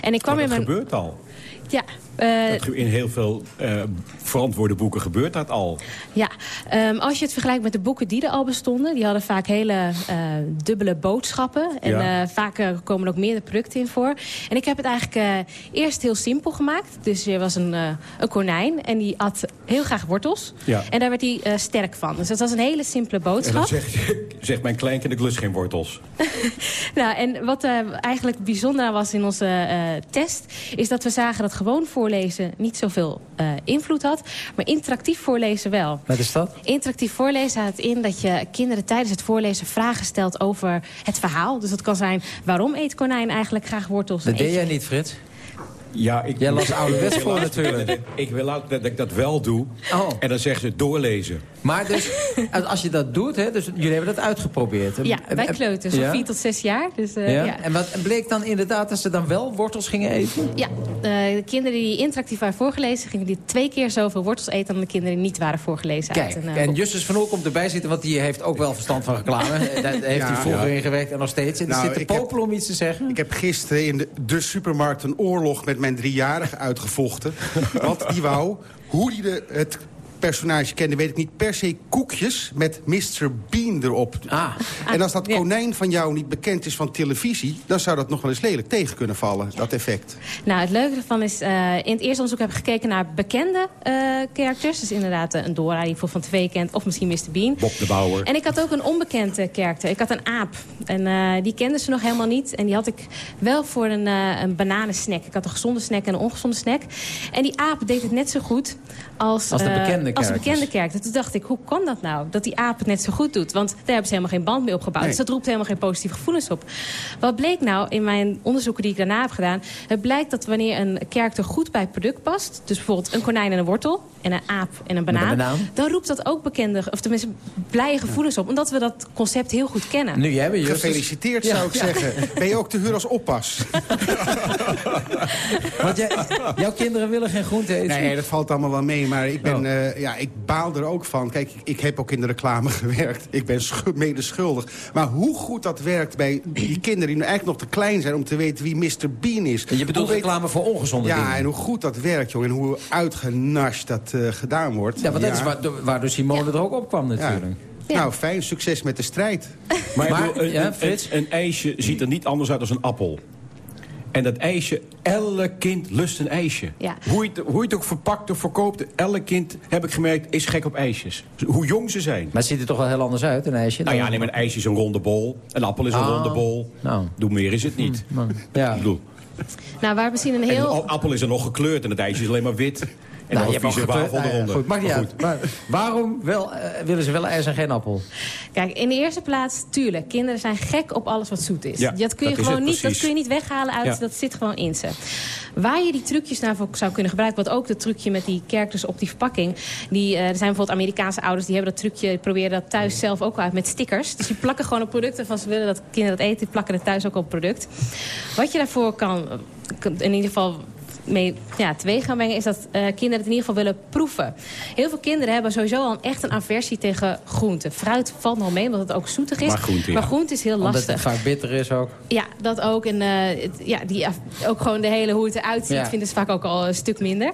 En ik kwam maar in dat mijn... gebeurt al. Ja. Dat in heel veel uh, verantwoorde boeken gebeurt dat al. Ja, um, als je het vergelijkt met de boeken die er al bestonden... die hadden vaak hele uh, dubbele boodschappen. En ja. vaak komen er ook meerdere producten in voor. En ik heb het eigenlijk eerst heel simpel gemaakt. Dus er was een, een konijn en die at heel graag wortels. Ja. En daar werd hij sterk van. Dus dat was een hele simpele boodschap. En dan zegt, [laughs] zegt mijn kleinkind, ik lust geen wortels. [laughs] nou, en wat eigenlijk bijzonder was in onze test... is dat we zagen dat gewoon voorlezen niet zoveel uh, invloed had. Maar interactief voorlezen wel. Wat is dat? Interactief voorlezen houdt in dat je kinderen tijdens het voorlezen vragen stelt over het verhaal. Dus dat kan zijn, waarom eet konijn eigenlijk graag wortels? Dat deed jij niet, Frits? Ja, ik, Jij las [laughs] ouderwets voor natuurlijk. Ik wil ook dat ik dat wel doe. Oh. En dan zeggen ze doorlezen. Maar dus, als je dat doet, hè, dus jullie hebben dat uitgeprobeerd. Ja, bij kleuters, ja? van 4 tot 6 jaar. Dus, uh, ja? ja. En wat bleek dan inderdaad dat ze dan wel wortels gingen eten? Ja, uh, de kinderen die interactief waren voorgelezen... gingen die twee keer zoveel wortels eten dan de kinderen die niet waren voorgelezen. Kijk, uit een, uh, en Justus van Oel komt erbij zitten... want die heeft ook wel verstand van reclame. [laughs] Daar heeft ja, hij vroeger ja. in gewerkt en nog steeds. En nou, zit te popelen om iets te zeggen. Ik heb gisteren in de, de supermarkt een oorlog met mijn driejarige uitgevochten. Want die wou, hoe die de, het personage kende, weet ik niet, per se koekjes met Mr. Bean erop. Ah. En als dat konijn van jou niet bekend is van televisie... dan zou dat nog wel eens lelijk tegen kunnen vallen, dat effect. Nou, het leuke ervan is, uh, in het eerste onderzoek heb ik gekeken naar bekende uh, characters. Dus inderdaad uh, een Dora die je van tv kent, of misschien Mr. Bean. Bob de Bouwer. En ik had ook een onbekende karakter. Ik had een aap. En uh, die kenden ze nog helemaal niet. En die had ik wel voor een, uh, een bananensnack. Ik had een gezonde snack en een ongezonde snack. En die aap deed het net zo goed als... Als de bekende bekende Als een characters. bekende karakter. Toen dacht ik, hoe kan dat nou? Dat die aap het net zo goed doet. Want daar hebben ze helemaal geen band mee opgebouwd. Nee. Dus dat roept helemaal geen positieve gevoelens op. Wat bleek nou in mijn onderzoeken die ik daarna heb gedaan? Het blijkt dat wanneer een karakter goed bij het product past... dus bijvoorbeeld een konijn en een wortel... en een aap en een banaan... banaan. dan roept dat ook bekende, of tenminste blije gevoelens op. Omdat we dat concept heel goed kennen. Nu jij bent Justus. Gefeliciteerd, Ja. zou ik Ja. zeggen. Ben je ook te huur als oppas? [laughs] Want jij, jouw kinderen willen geen groente eten? Nee, dat valt allemaal wel mee. Maar ik, ben, eh, ja, ik baal er ook van. Kijk, ik, ik heb ook in de reclame [laughs] gewerkt. Ik ben schu- mede schuldig. Maar hoe goed dat werkt bij die kinderen die nu eigenlijk nog te klein zijn... om te weten wie Mr. Bean is. En je bedoelt Hoe weet- reclame voor ongezonde ja, dingen. en hoe goed dat werkt, jongen. En hoe uitgenasht dat eh, gedaan wordt. Ja, want dat is waar, waar dus Simone er ook op kwam natuurlijk. Nou, fijn. Succes met de strijd. Maar, ik Maar- bedoel, een, ja, een- Frits? een, een ijsje ziet er niet anders uit als een appel. En dat ijsje, elk kind lust een ijsje. Ja. Hoe, je het, hoe je het ook verpakt of verkoopt, elk kind, heb ik gemerkt, is gek op ijsjes. Hoe jong ze zijn. Maar het ziet er toch wel heel anders uit, een ijsje? Nou ja, nee, maar een ijsje is een ronde bol. Een appel is een Ah. ronde bol. Nou. Doe meer is het niet. Ja. Ik bedoel, Nou, waar we zien een en heel... een appel is er nog gekleurd en het ijsje is alleen maar wit. En Nou, dan je een hebt vieze. Nou. Goed, maakt niet Maar uit. Maar waarom wel, eh, willen ze wel ijs en geen appel? Kijk, in de eerste plaats, tuurlijk, kinderen zijn gek op alles wat zoet is. Ja, dat, kun je dat gewoon niet, dat kun je niet weghalen uit, Ja. dat zit gewoon in ze. Waar je die trucjes naar voor zou kunnen gebruiken, wat ook dat trucje met die characters op die verpakking. Die, eh, er zijn bijvoorbeeld Amerikaanse ouders die hebben dat trucje, die proberen dat thuis zelf ook al uit met stickers. Dus die plakken gewoon op producten van ze willen dat kinderen dat eten, die plakken het thuis ook op het product. Wat je daarvoor kan, kan in ieder geval mee ja, teweeg gaan brengen... is dat eh, kinderen het in ieder geval willen proeven. Heel veel kinderen hebben sowieso al een, echt een aversie tegen groente. Fruit valt nog mee, omdat het ook zoetig is. Maar groente, ja. Maar groente is heel Omdat lastig. het vaak bitter is ook. Ja, dat ook. En eh, het- ja, die, ook gewoon de hele hoe het eruit ziet... Ja. vinden ze vaak ook al een stuk minder.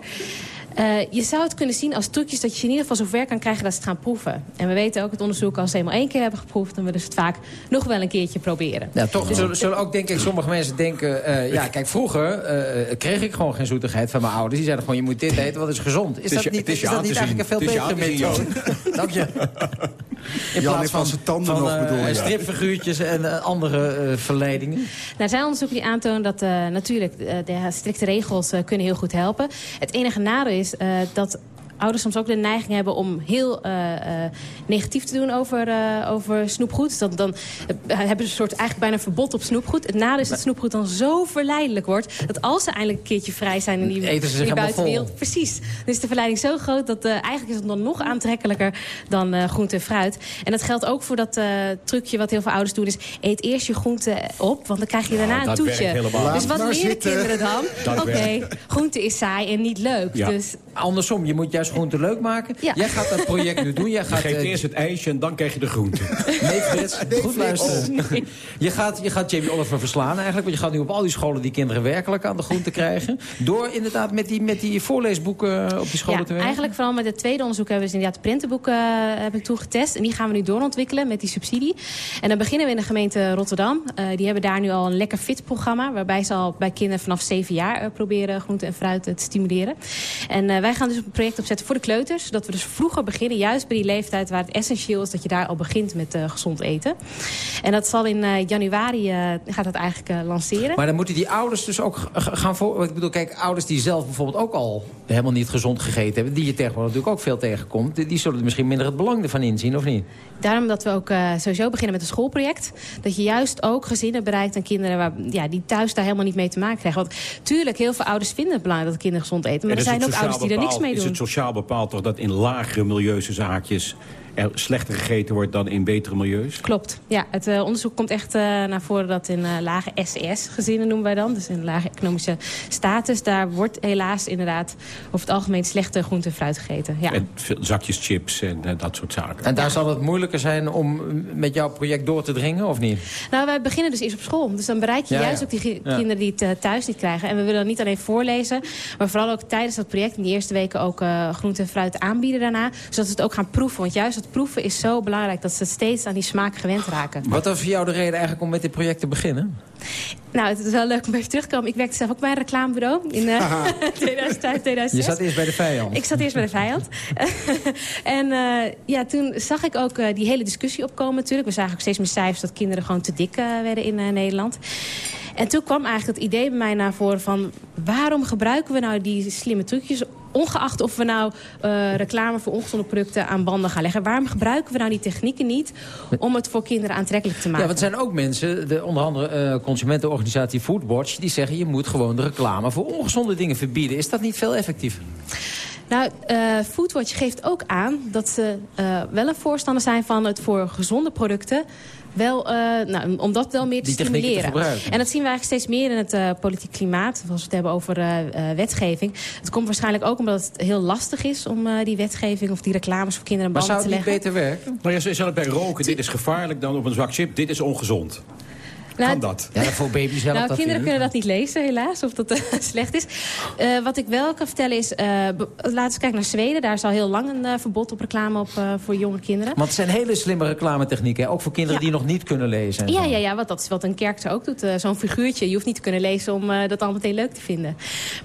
Eh, je zou het kunnen zien als trucjes dat je in ieder geval zover kan krijgen dat ze het gaan proeven. En we weten ook het onderzoek, als ze eenmaal één keer hebben geproefd... dan willen ze het vaak nog wel een keertje proberen. Ja, toch Dus- zullen, zullen ook denk ik sommige mensen denken... eh, ja, kijk, vroeger eh, kreeg ik gewoon geen zoetigheid van mijn ouders. Die zeiden gewoon, je moet dit eten, wat is gezond. Is is dat je- niet, is dat niet eigenlijk een veel betere methode? Dank je. [laughs] In Jan plaats van, zijn tanden van, nog, bedoel je? stripfiguurtjes en andere eh, verleidingen. Nou, er zijn onderzoeken die aantonen dat eh, natuurlijk eh, de strikte regels eh, kunnen heel goed helpen. Het enige nadeel is eh, dat ouders soms ook de neiging hebben om heel eh, eh, negatief te doen over, eh, over snoepgoed. Dan, dan hebben ze een soort eigenlijk bijna verbod op snoepgoed. Het nadeel is dat snoepgoed dan zo verleidelijk wordt... dat als ze eindelijk een keertje vrij zijn in die, Eten ze die buitenwereld... vol. Precies. Dan is de verleiding zo groot dat eh, eigenlijk is het dan nog aantrekkelijker dan eh, groente en fruit. En dat geldt ook voor dat eh, trucje wat heel veel ouders doen. Is eet eerst je groente op, want dan krijg je daarna een dat toetje. werkt helemaal Dus wat Laat maar leren zitten. kinderen dan? Oké, groente is saai en niet leuk. Ja. Dus Andersom, je moet juist groente leuk maken. Ja. Jij gaat dat project nu doen. Jij Je gaat, geeft eh, eerst het ijsje en dan krijg je de groente. [laughs] Nee, Frits. [laughs] Nee, goed luisteren. [laughs] Je gaat, je gaat Jamie Oliver verslaan eigenlijk. Want je gaat nu op al die scholen die kinderen werkelijk aan de groente krijgen. Door inderdaad met die, met die voorleesboeken eh, op die scholen ja, te werken. eigenlijk vooral met het tweede onderzoek hebben we dus inderdaad de printenboeken eh, heb ik toegetest. En die gaan we nu doorontwikkelen met die subsidie. En dan beginnen we in de gemeente Rotterdam. Eh, die hebben daar nu al een lekker fit programma. Waarbij ze al bij kinderen vanaf zeven jaar proberen groente en fruit te stimuleren. En wij gaan dus een project opzetten voor de kleuters. Zodat we dus vroeger beginnen. Juist bij die leeftijd waar het essentieel is dat je daar al begint met eh, gezond eten. En dat zal in eh, januari eh, gaat dat eigenlijk lanceren. Maar dan moeten die ouders dus ook gaan voor... Ik bedoel, kijk, ouders die zelf bijvoorbeeld ook al helemaal niet gezond gegeten hebben... die je tegenwoordig natuurlijk ook veel tegenkomt... die, die zullen er misschien minder het belang ervan inzien, of niet? Daarom dat we ook eh, sowieso beginnen met een schoolproject. Dat je juist ook gezinnen bereikt en kinderen waar, ja, die thuis daar helemaal niet mee te maken krijgen. Want tuurlijk, heel veel ouders vinden het belangrijk dat kinderen gezond eten. Maar er zijn ook ouders die er niks Is het sociaal bepaald toch dat in lagere milieuze zaakjes... er slechter gegeten wordt dan in betere milieus? Klopt. Ja, het eh, onderzoek komt echt eh, naar voren dat in eh, lage SES-gezinnen noemen wij dan. Dus in lage economische status. Daar wordt helaas inderdaad over het algemeen slechte groente en fruit gegeten. Ja. En veel zakjes chips en dat soort zaken. En daar zal het moeilijker zijn om met jouw project door te dringen, of niet? Nou, wij beginnen dus eerst op school. Dus dan bereik je Ja, juist ja. ook die kinderen die het thuis niet krijgen. En we willen niet alleen voorlezen, maar vooral ook tijdens dat project... in die eerste weken ook eh, groente en fruit aanbieden daarna. Zodat ze het ook gaan proeven. Want juist het proeven is zo belangrijk... dat ze steeds aan die smaak gewend raken. Wat was voor jou de reden eigenlijk om met dit project te beginnen? Nou, het is wel leuk om even terug te komen. Ik werkte zelf ook bij een reclamebureau in eh 2005, 2006. [laughs] Je zat eerst bij de vijand. Ik zat eerst bij de vijand. [laughs] en eh, ja, toen zag ik ook eh, die hele discussie opkomen natuurlijk. We zagen ook steeds meer cijfers dat kinderen gewoon te dik eh, werden in eh, Nederland. En toen kwam eigenlijk het idee bij mij naar voren van... waarom gebruiken we nou die slimme trucjes ongeacht of we nou eh, reclame voor ongezonde producten aan banden gaan leggen... waarom gebruiken we nou die technieken niet om het voor kinderen aantrekkelijk te maken? Ja, want er zijn ook mensen, de, onder andere eh, consumentenorganisatie Foodwatch... die zeggen je moet gewoon de reclame voor ongezonde dingen verbieden. Is dat niet veel effectiever? Nou, eh, Foodwatch geeft ook aan dat ze wel een voorstander zijn van het voor gezonde producten wel, eh, nou, om dat wel meer te te stimuleren. en dat zien we eigenlijk steeds meer in het eh, politiek klimaat. Als we het hebben over eh, eh, wetgeving. Het komt waarschijnlijk ook omdat het heel lastig is... om eh, die wetgeving of die reclames voor kinderen aan Maar banden zou te het niet leggen. beter werken? Nou ja, zelfs bij roken, dit is gevaarlijk. Dan op een zwak chip, dit is ongezond. Nou, kan dat? Ja, voor baby's helpt Nou, dat kinderen kunnen dat niet lezen, helaas, of dat eh, [laughs] slecht is. Eh, wat ik wel kan vertellen is, eh, laten we eens kijken naar Zweden. Daar is al heel lang een verbod op reclame op, eh, voor jonge kinderen. Want het zijn hele slimme reclametechnieken. hè? Ook voor kinderen Ja. die nog niet kunnen lezen. en Ja, ja, ja wat, dat is wat een kerk ook doet. Zo'n figuurtje. Je hoeft niet te kunnen lezen om eh, dat al meteen leuk te vinden.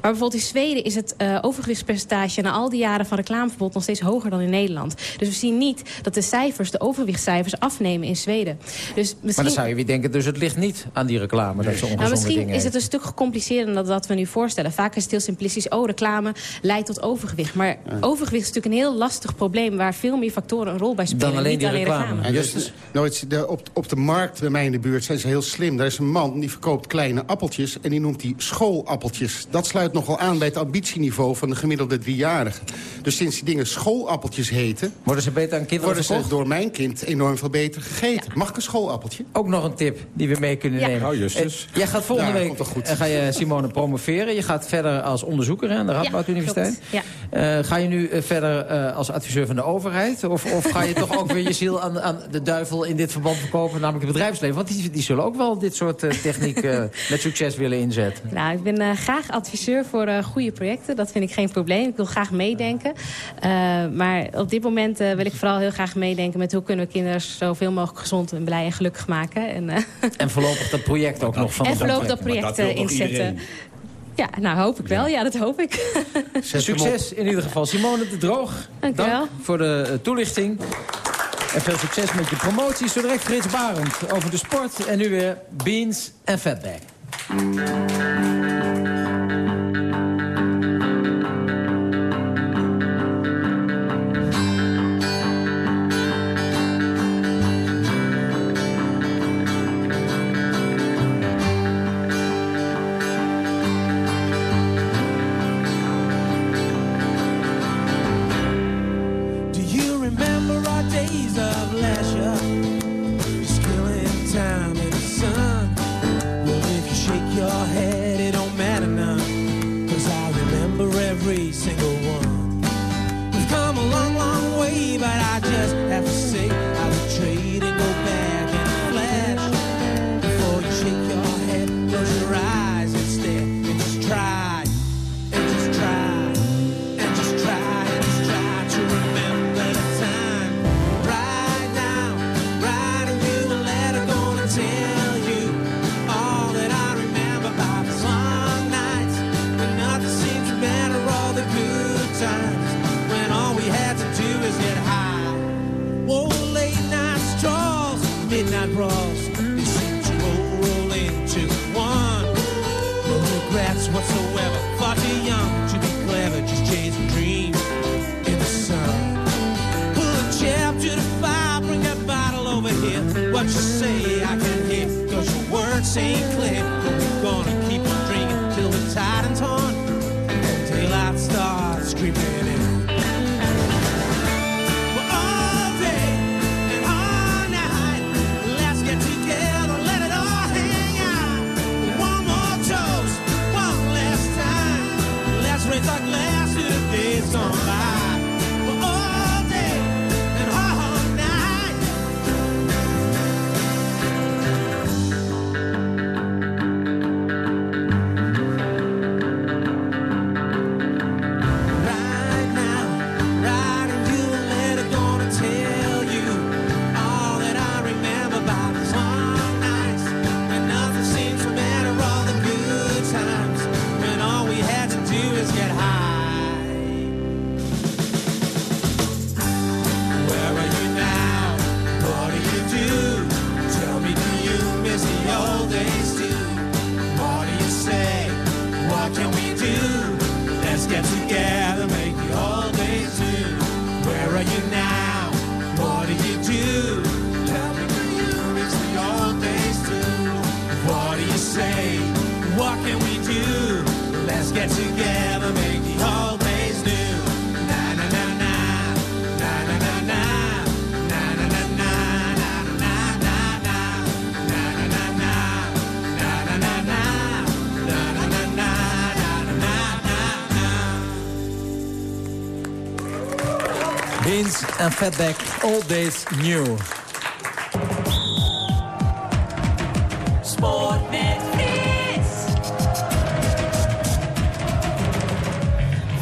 Maar bijvoorbeeld in Zweden is het eh, overgewichtspercentage... na al die jaren van reclameverbod nog steeds hoger dan in Nederland. Dus we zien niet dat de cijfers, de overgewichtscijfers, afnemen in Zweden. Dus misschien... Maar dan zou je weer denken, dus het ligt niet aan die reclame... dat ze ongezonde Nou, misschien dingen is het een stuk gecompliceerder dan dat we nu voorstellen. Vaak is het heel simplistisch. Oh, reclame leidt tot overgewicht. Maar overgewicht is natuurlijk een heel lastig probleem... waar veel meer factoren een rol bij spelen. Dan alleen niet die alleen reclame. reclame. En dus, nooit, de, op, op de markt bij mij in de buurt zijn ze heel slim. Daar is een man die verkoopt kleine appeltjes en die noemt die schoolappeltjes. Dat sluit nogal aan bij het ambitieniveau van de gemiddelde driejarige. Dus sinds die dingen schoolappeltjes heten... Worden ze beter aan kinderen Worden ze door mijn kind enorm veel beter gegeten. Mag ik een schoolappeltje? Ook nog een tip die we mee kunnen Ja. nemen. Oh, Justus. Eh, jij gaat volgende Ja, week komt toch goed. eh, ga je Simone promoveren. Je gaat verder als onderzoeker aan de Radboud Universiteit. Eh, ga je nu verder eh, als adviseur van de overheid? Of, of ga je [laughs] toch ook weer je ziel aan, aan de duivel in dit verband verkopen? Namelijk het bedrijfsleven. Want die, die zullen ook wel dit soort techniek [laughs] met succes willen inzetten. Nou, ik ben graag adviseur voor eh, goede projecten. Dat vind ik geen probleem. Ik wil graag meedenken. Eh, maar op dit moment eh, wil ik vooral heel graag meedenken... met hoe kunnen we kinderen zoveel mogelijk gezond en blij en gelukkig maken. En, eh, En voorlopig dat project ook nog van en de voorlopig dat project eh, inzetten. Ja, nou hoop ik wel. Ja, dat hoop ik. [laughs] Succes in ieder geval. Simone de Droog, Dank wel. voor de eh, toelichting. En veel succes met je promotie. Zo direct Frits Barend over de sport. En nu weer Beans en Fatback. En Fatback, All Days New. Sport met Frits.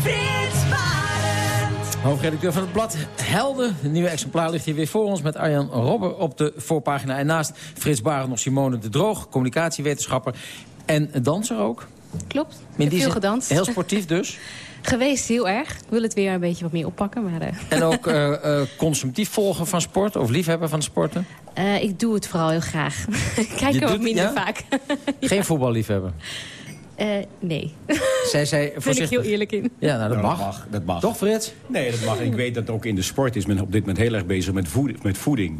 Frits Barend. Hoofdredacteur van het blad Helden. Het nieuwe exemplaar ligt hier weer voor ons met Arjan Robber op de voorpagina. En naast Frits Barend nog Simone de Droog, communicatiewetenschapper en danser ook. Klopt. Veel gedanst. Heel sportief dus. [laughs] Geweest, heel erg. Ik wil het weer een beetje wat meer oppakken. Maar, eh, En ook [laughs] eh, eh, consumptief volgen van sport of liefhebber van sporten. eh, ik doe het vooral heel graag. [laughs] Ik Kijk Je er wat doet- minder ja? vaak. Geen voetballiefhebber. Eh, nee. Zij zei Ben ik voorzichtig. heel eerlijk in. Ja, nou, dat, Nou, mag. Dat mag. Toch, Frits? Nee, dat mag. Ik weet dat ook in de sport is men op dit moment heel erg bezig met voeding. Met voeding.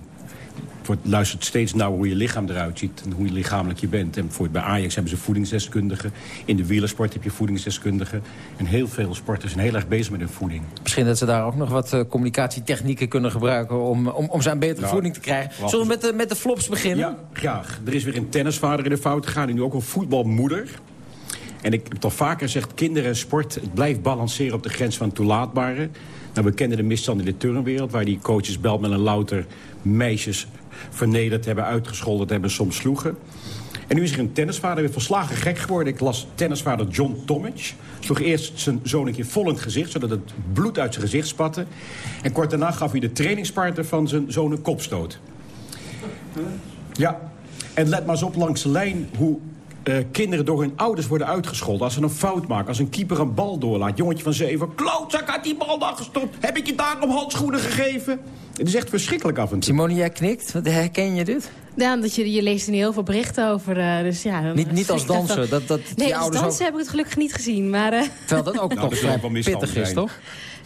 Wordt, luistert steeds naar hoe je lichaam eruit ziet en hoe je lichamelijk je bent. En bijvoorbeeld bij Ajax hebben ze voedingsdeskundigen. In de wielersport heb je voedingsdeskundigen. En heel veel sporters zijn heel erg bezig met hun voeding. Misschien dat ze daar ook nog wat eh, communicatietechnieken kunnen gebruiken... om, om, om zijn betere Nou, voeding te krijgen. Zullen we met de, met de flops beginnen? Ja, graag. Er is weer een tennisvader in de fout gegaan en nu ook een voetbalmoeder. En ik heb toch vaker gezegd, kinderen en sport... het blijft balanceren op de grens van toelaatbare. Nou, we kennen de misstand in de turnwereld... waar die coaches belt met een louter meisjes vernederd hebben, uitgescholden hebben, soms sloegen. En nu is er een tennisvader weer volslagen gek geworden. Ik las tennisvader John Tomic. Sloeg eerst zijn keer vol in het gezicht... zodat het bloed uit zijn gezicht spatte. En kort daarna gaf hij de trainingspartner van zijn zoon een kopstoot. Ja, en let maar eens op langs de lijn hoe eh, kinderen door hun ouders worden uitgescholden... als ze een fout maken, als een keeper een bal doorlaat. Jongetje van zeven, klootzak had die bal dan gestopt. Heb ik je daarom handschoenen gegeven? Het is echt verschrikkelijk af en toe. Simone, jij knikt. Wat- Herken je dit? Ja, omdat je, je leest er niet heel veel berichten over. eh, dus ja, Niet, niet als danser. Dat, dat Nee, als dansen heb ik het gelukkig niet gezien. Maar, eh, Terwijl dat ook Nou, vrij misstand pittig is, toch?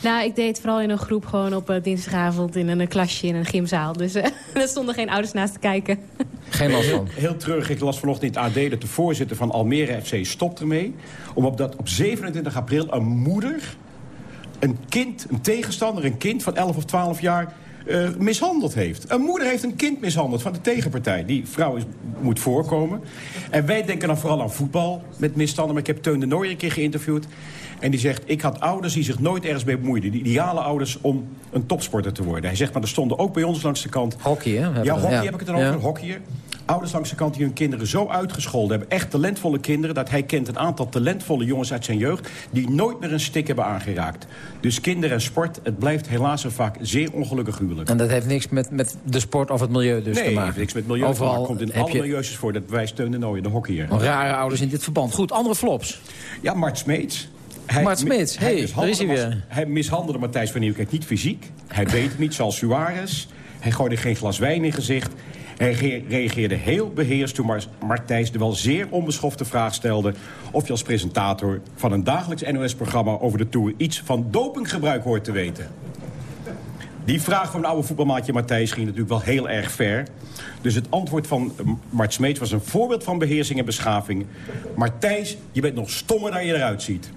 Nou, ik deed het vooral in een groep gewoon op eh, dinsdagavond... in een eh, klasje in een gymzaal. Dus eh [laughs] er stonden geen ouders naast te kijken. [laughs] Geen last Heel, van. heel treurig, ik las vanochtend in het AD dat de voorzitter van Almere FC stopt ermee. Omdat dat op 27 april een moeder, een kind, een tegenstander, een kind van 11 of 12 jaar eh, mishandeld heeft. Een moeder heeft een kind mishandeld van de tegenpartij. Die vrouw is, moet voorkomen. En wij denken dan vooral aan voetbal met misstanden. Maar ik heb Teun de Nooijer een keer geïnterviewd. En die zegt, ik had ouders die zich nooit ergens mee bemoeiden. Die ideale ouders om een topsporter te worden. Hij zegt, maar er stonden ook bij ons langs de kant... Hockey, hè? Ja, hockey heb ik het dan Ja. over. Hockeyer. Ouders langs de kant die hun kinderen zo uitgescholden hebben. Echt talentvolle kinderen. Dat hij kent een aantal talentvolle jongens uit zijn jeugd... die nooit meer een stik hebben aangeraakt. Dus kinderen en sport, het blijft helaas een vaak zeer ongelukkig huwelijk. En dat heeft niks met, met de sport of het milieu dus nee, te maken? heeft niks met milieu Overal komt in alle je milieus voor. Dat wij steunen nooit de hockeyer. rare ouders in dit verband. Goed, andere flops. Ja, Mart Smeets. Mart Smeets, hey, daar is hij weer. Hij mishandelde Matthijs van Nieuwkerk niet fysiek. Hij beet hem niet, zoals Suarez. Hij gooide geen glas wijn in gezicht. Hij re- reageerde heel beheerst toen Mar Martijs de wel zeer onbeschofte vraag stelde... of je als presentator van een dagelijks NOS-programma over de Tour... iets van dopinggebruik hoort te weten. Die vraag van mijn oude voetbalmaatje Matthijs ging natuurlijk wel heel erg ver. Dus het antwoord van Mart Smeets was een voorbeeld van beheersing en beschaving. Martijs, je bent nog stommer dan je eruit ziet.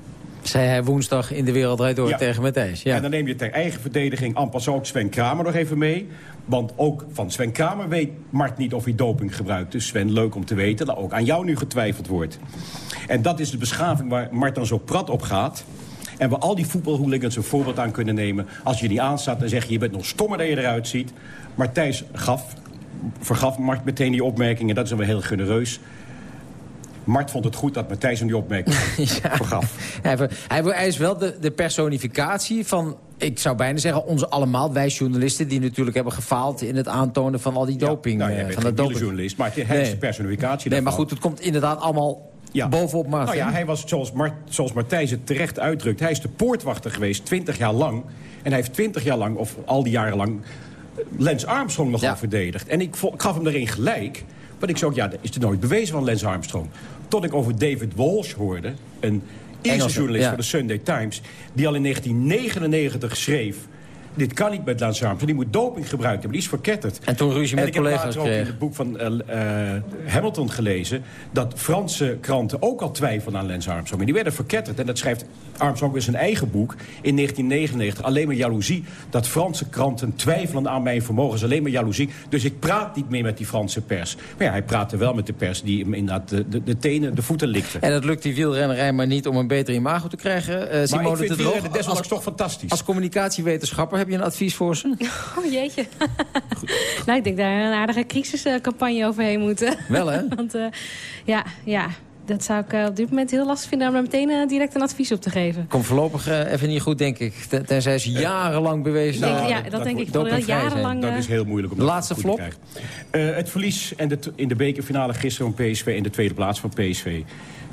Zei hij woensdag in de wereld door Ja. tegen Matthijs. Ja. En dan neem je ter eigen verdediging en pas ook Sven Kramer nog even mee. Want ook van Sven Kramer weet Mart niet of hij doping gebruikt. Dus Sven, leuk om te weten dat ook aan jou nu getwijfeld wordt. En dat is de beschaving waar Mart dan zo prat op gaat. En waar al die voetbalhooligans een voorbeeld aan kunnen nemen. Als je die aanstaat, dan zeg je, je bent nog stommer dan je eruit ziet. Martijs gaf, vergaf Mart meteen die opmerkingen. Dat is wel heel genereus. Mart vond het goed dat Matthijs hem die opmerking [laughs] vergaf. Hij, is wel de, de personificatie van, ik zou bijna zeggen, onze allemaal, wij journalisten... die natuurlijk hebben gefaald in het aantonen van al die doping. Nou, jij eh, bent van geen dat doping. wielerjournalist, maar hij is de personificatie Nee, maar goed, het komt inderdaad allemaal bovenop Mart. Nou ja, hij was, zoals, Mart, zoals Martijs het terecht uitdrukt... hij is de poortwachter geweest, 20 jaar lang. En hij heeft 20 jaar lang, of al die jaren lang... Lens Armstrong nogal verdedigd. En ik, ik gaf hem daarin gelijk. Want ik zei ook, ja, dat is er nooit bewezen van Lens Armstrong. Tot ik over David Walsh hoorde, een Engelse, journalist ja. voor de Sunday Times... die al in 1999 schreef... Dit kan niet met Lance Armstrong. Die moet doping gebruikt hebben. Die is verketterd. En toen ruzie En met ik heb collega's later ook in het boek van eh, eh, Hamilton gelezen... dat Franse kranten ook al twijfelden aan Lance Armstrong. En die werden verketterd. En dat schrijft Armstrong in zijn eigen boek in 1999. Alleen maar jaloezie. Dat Franse kranten twijfelen aan mijn vermogen. is alleen maar jaloezie. Dus ik praat niet meer met die Franse pers. Maar ja, hij praatte wel met de pers die hem inderdaad de, de, de tenen, de voeten likte. En dat lukt die wielrennerij maar niet om een beter imago te krijgen. Maar Simone ik vind de Droog, als, toch fantastisch. als communicatiewetenschapper heb je een advies voor ze? [laughs] Oh jeetje. [laughs] nou, ik denk daar een aardige crisiscampagne overheen moeten. Wel, hè? [laughs] Want eh, ja, ja, dat zou ik eh, op dit moment heel lastig vinden... om daar meteen eh, direct een advies op te geven. Komt voorlopig eh, even niet goed, denk ik. Ten- Tenzij ze jarenlang bewezen... Denk- ja, dat denk ik. Wel jarenlang, Dat is heel moeilijk om De dat laatste te flop? Eh, het verlies en de, in de bekerfinale gisteren van PSV... in de tweede plaats van PSV.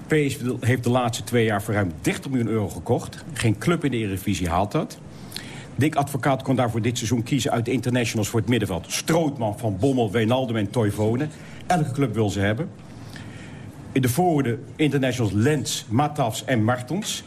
PSV heeft de laatste twee jaar voor ruim 30 miljoen euro gekocht. Geen club in de Eredivisie haalt dat. Dick Advocaat kon daarvoor dit seizoen kiezen uit de internationals voor het middenveld. Strootman, Van Bommel, Wijnaldum en Toivonen. Elke club wil ze hebben. In de voorhoede internationals Lens, Matafs en Martens.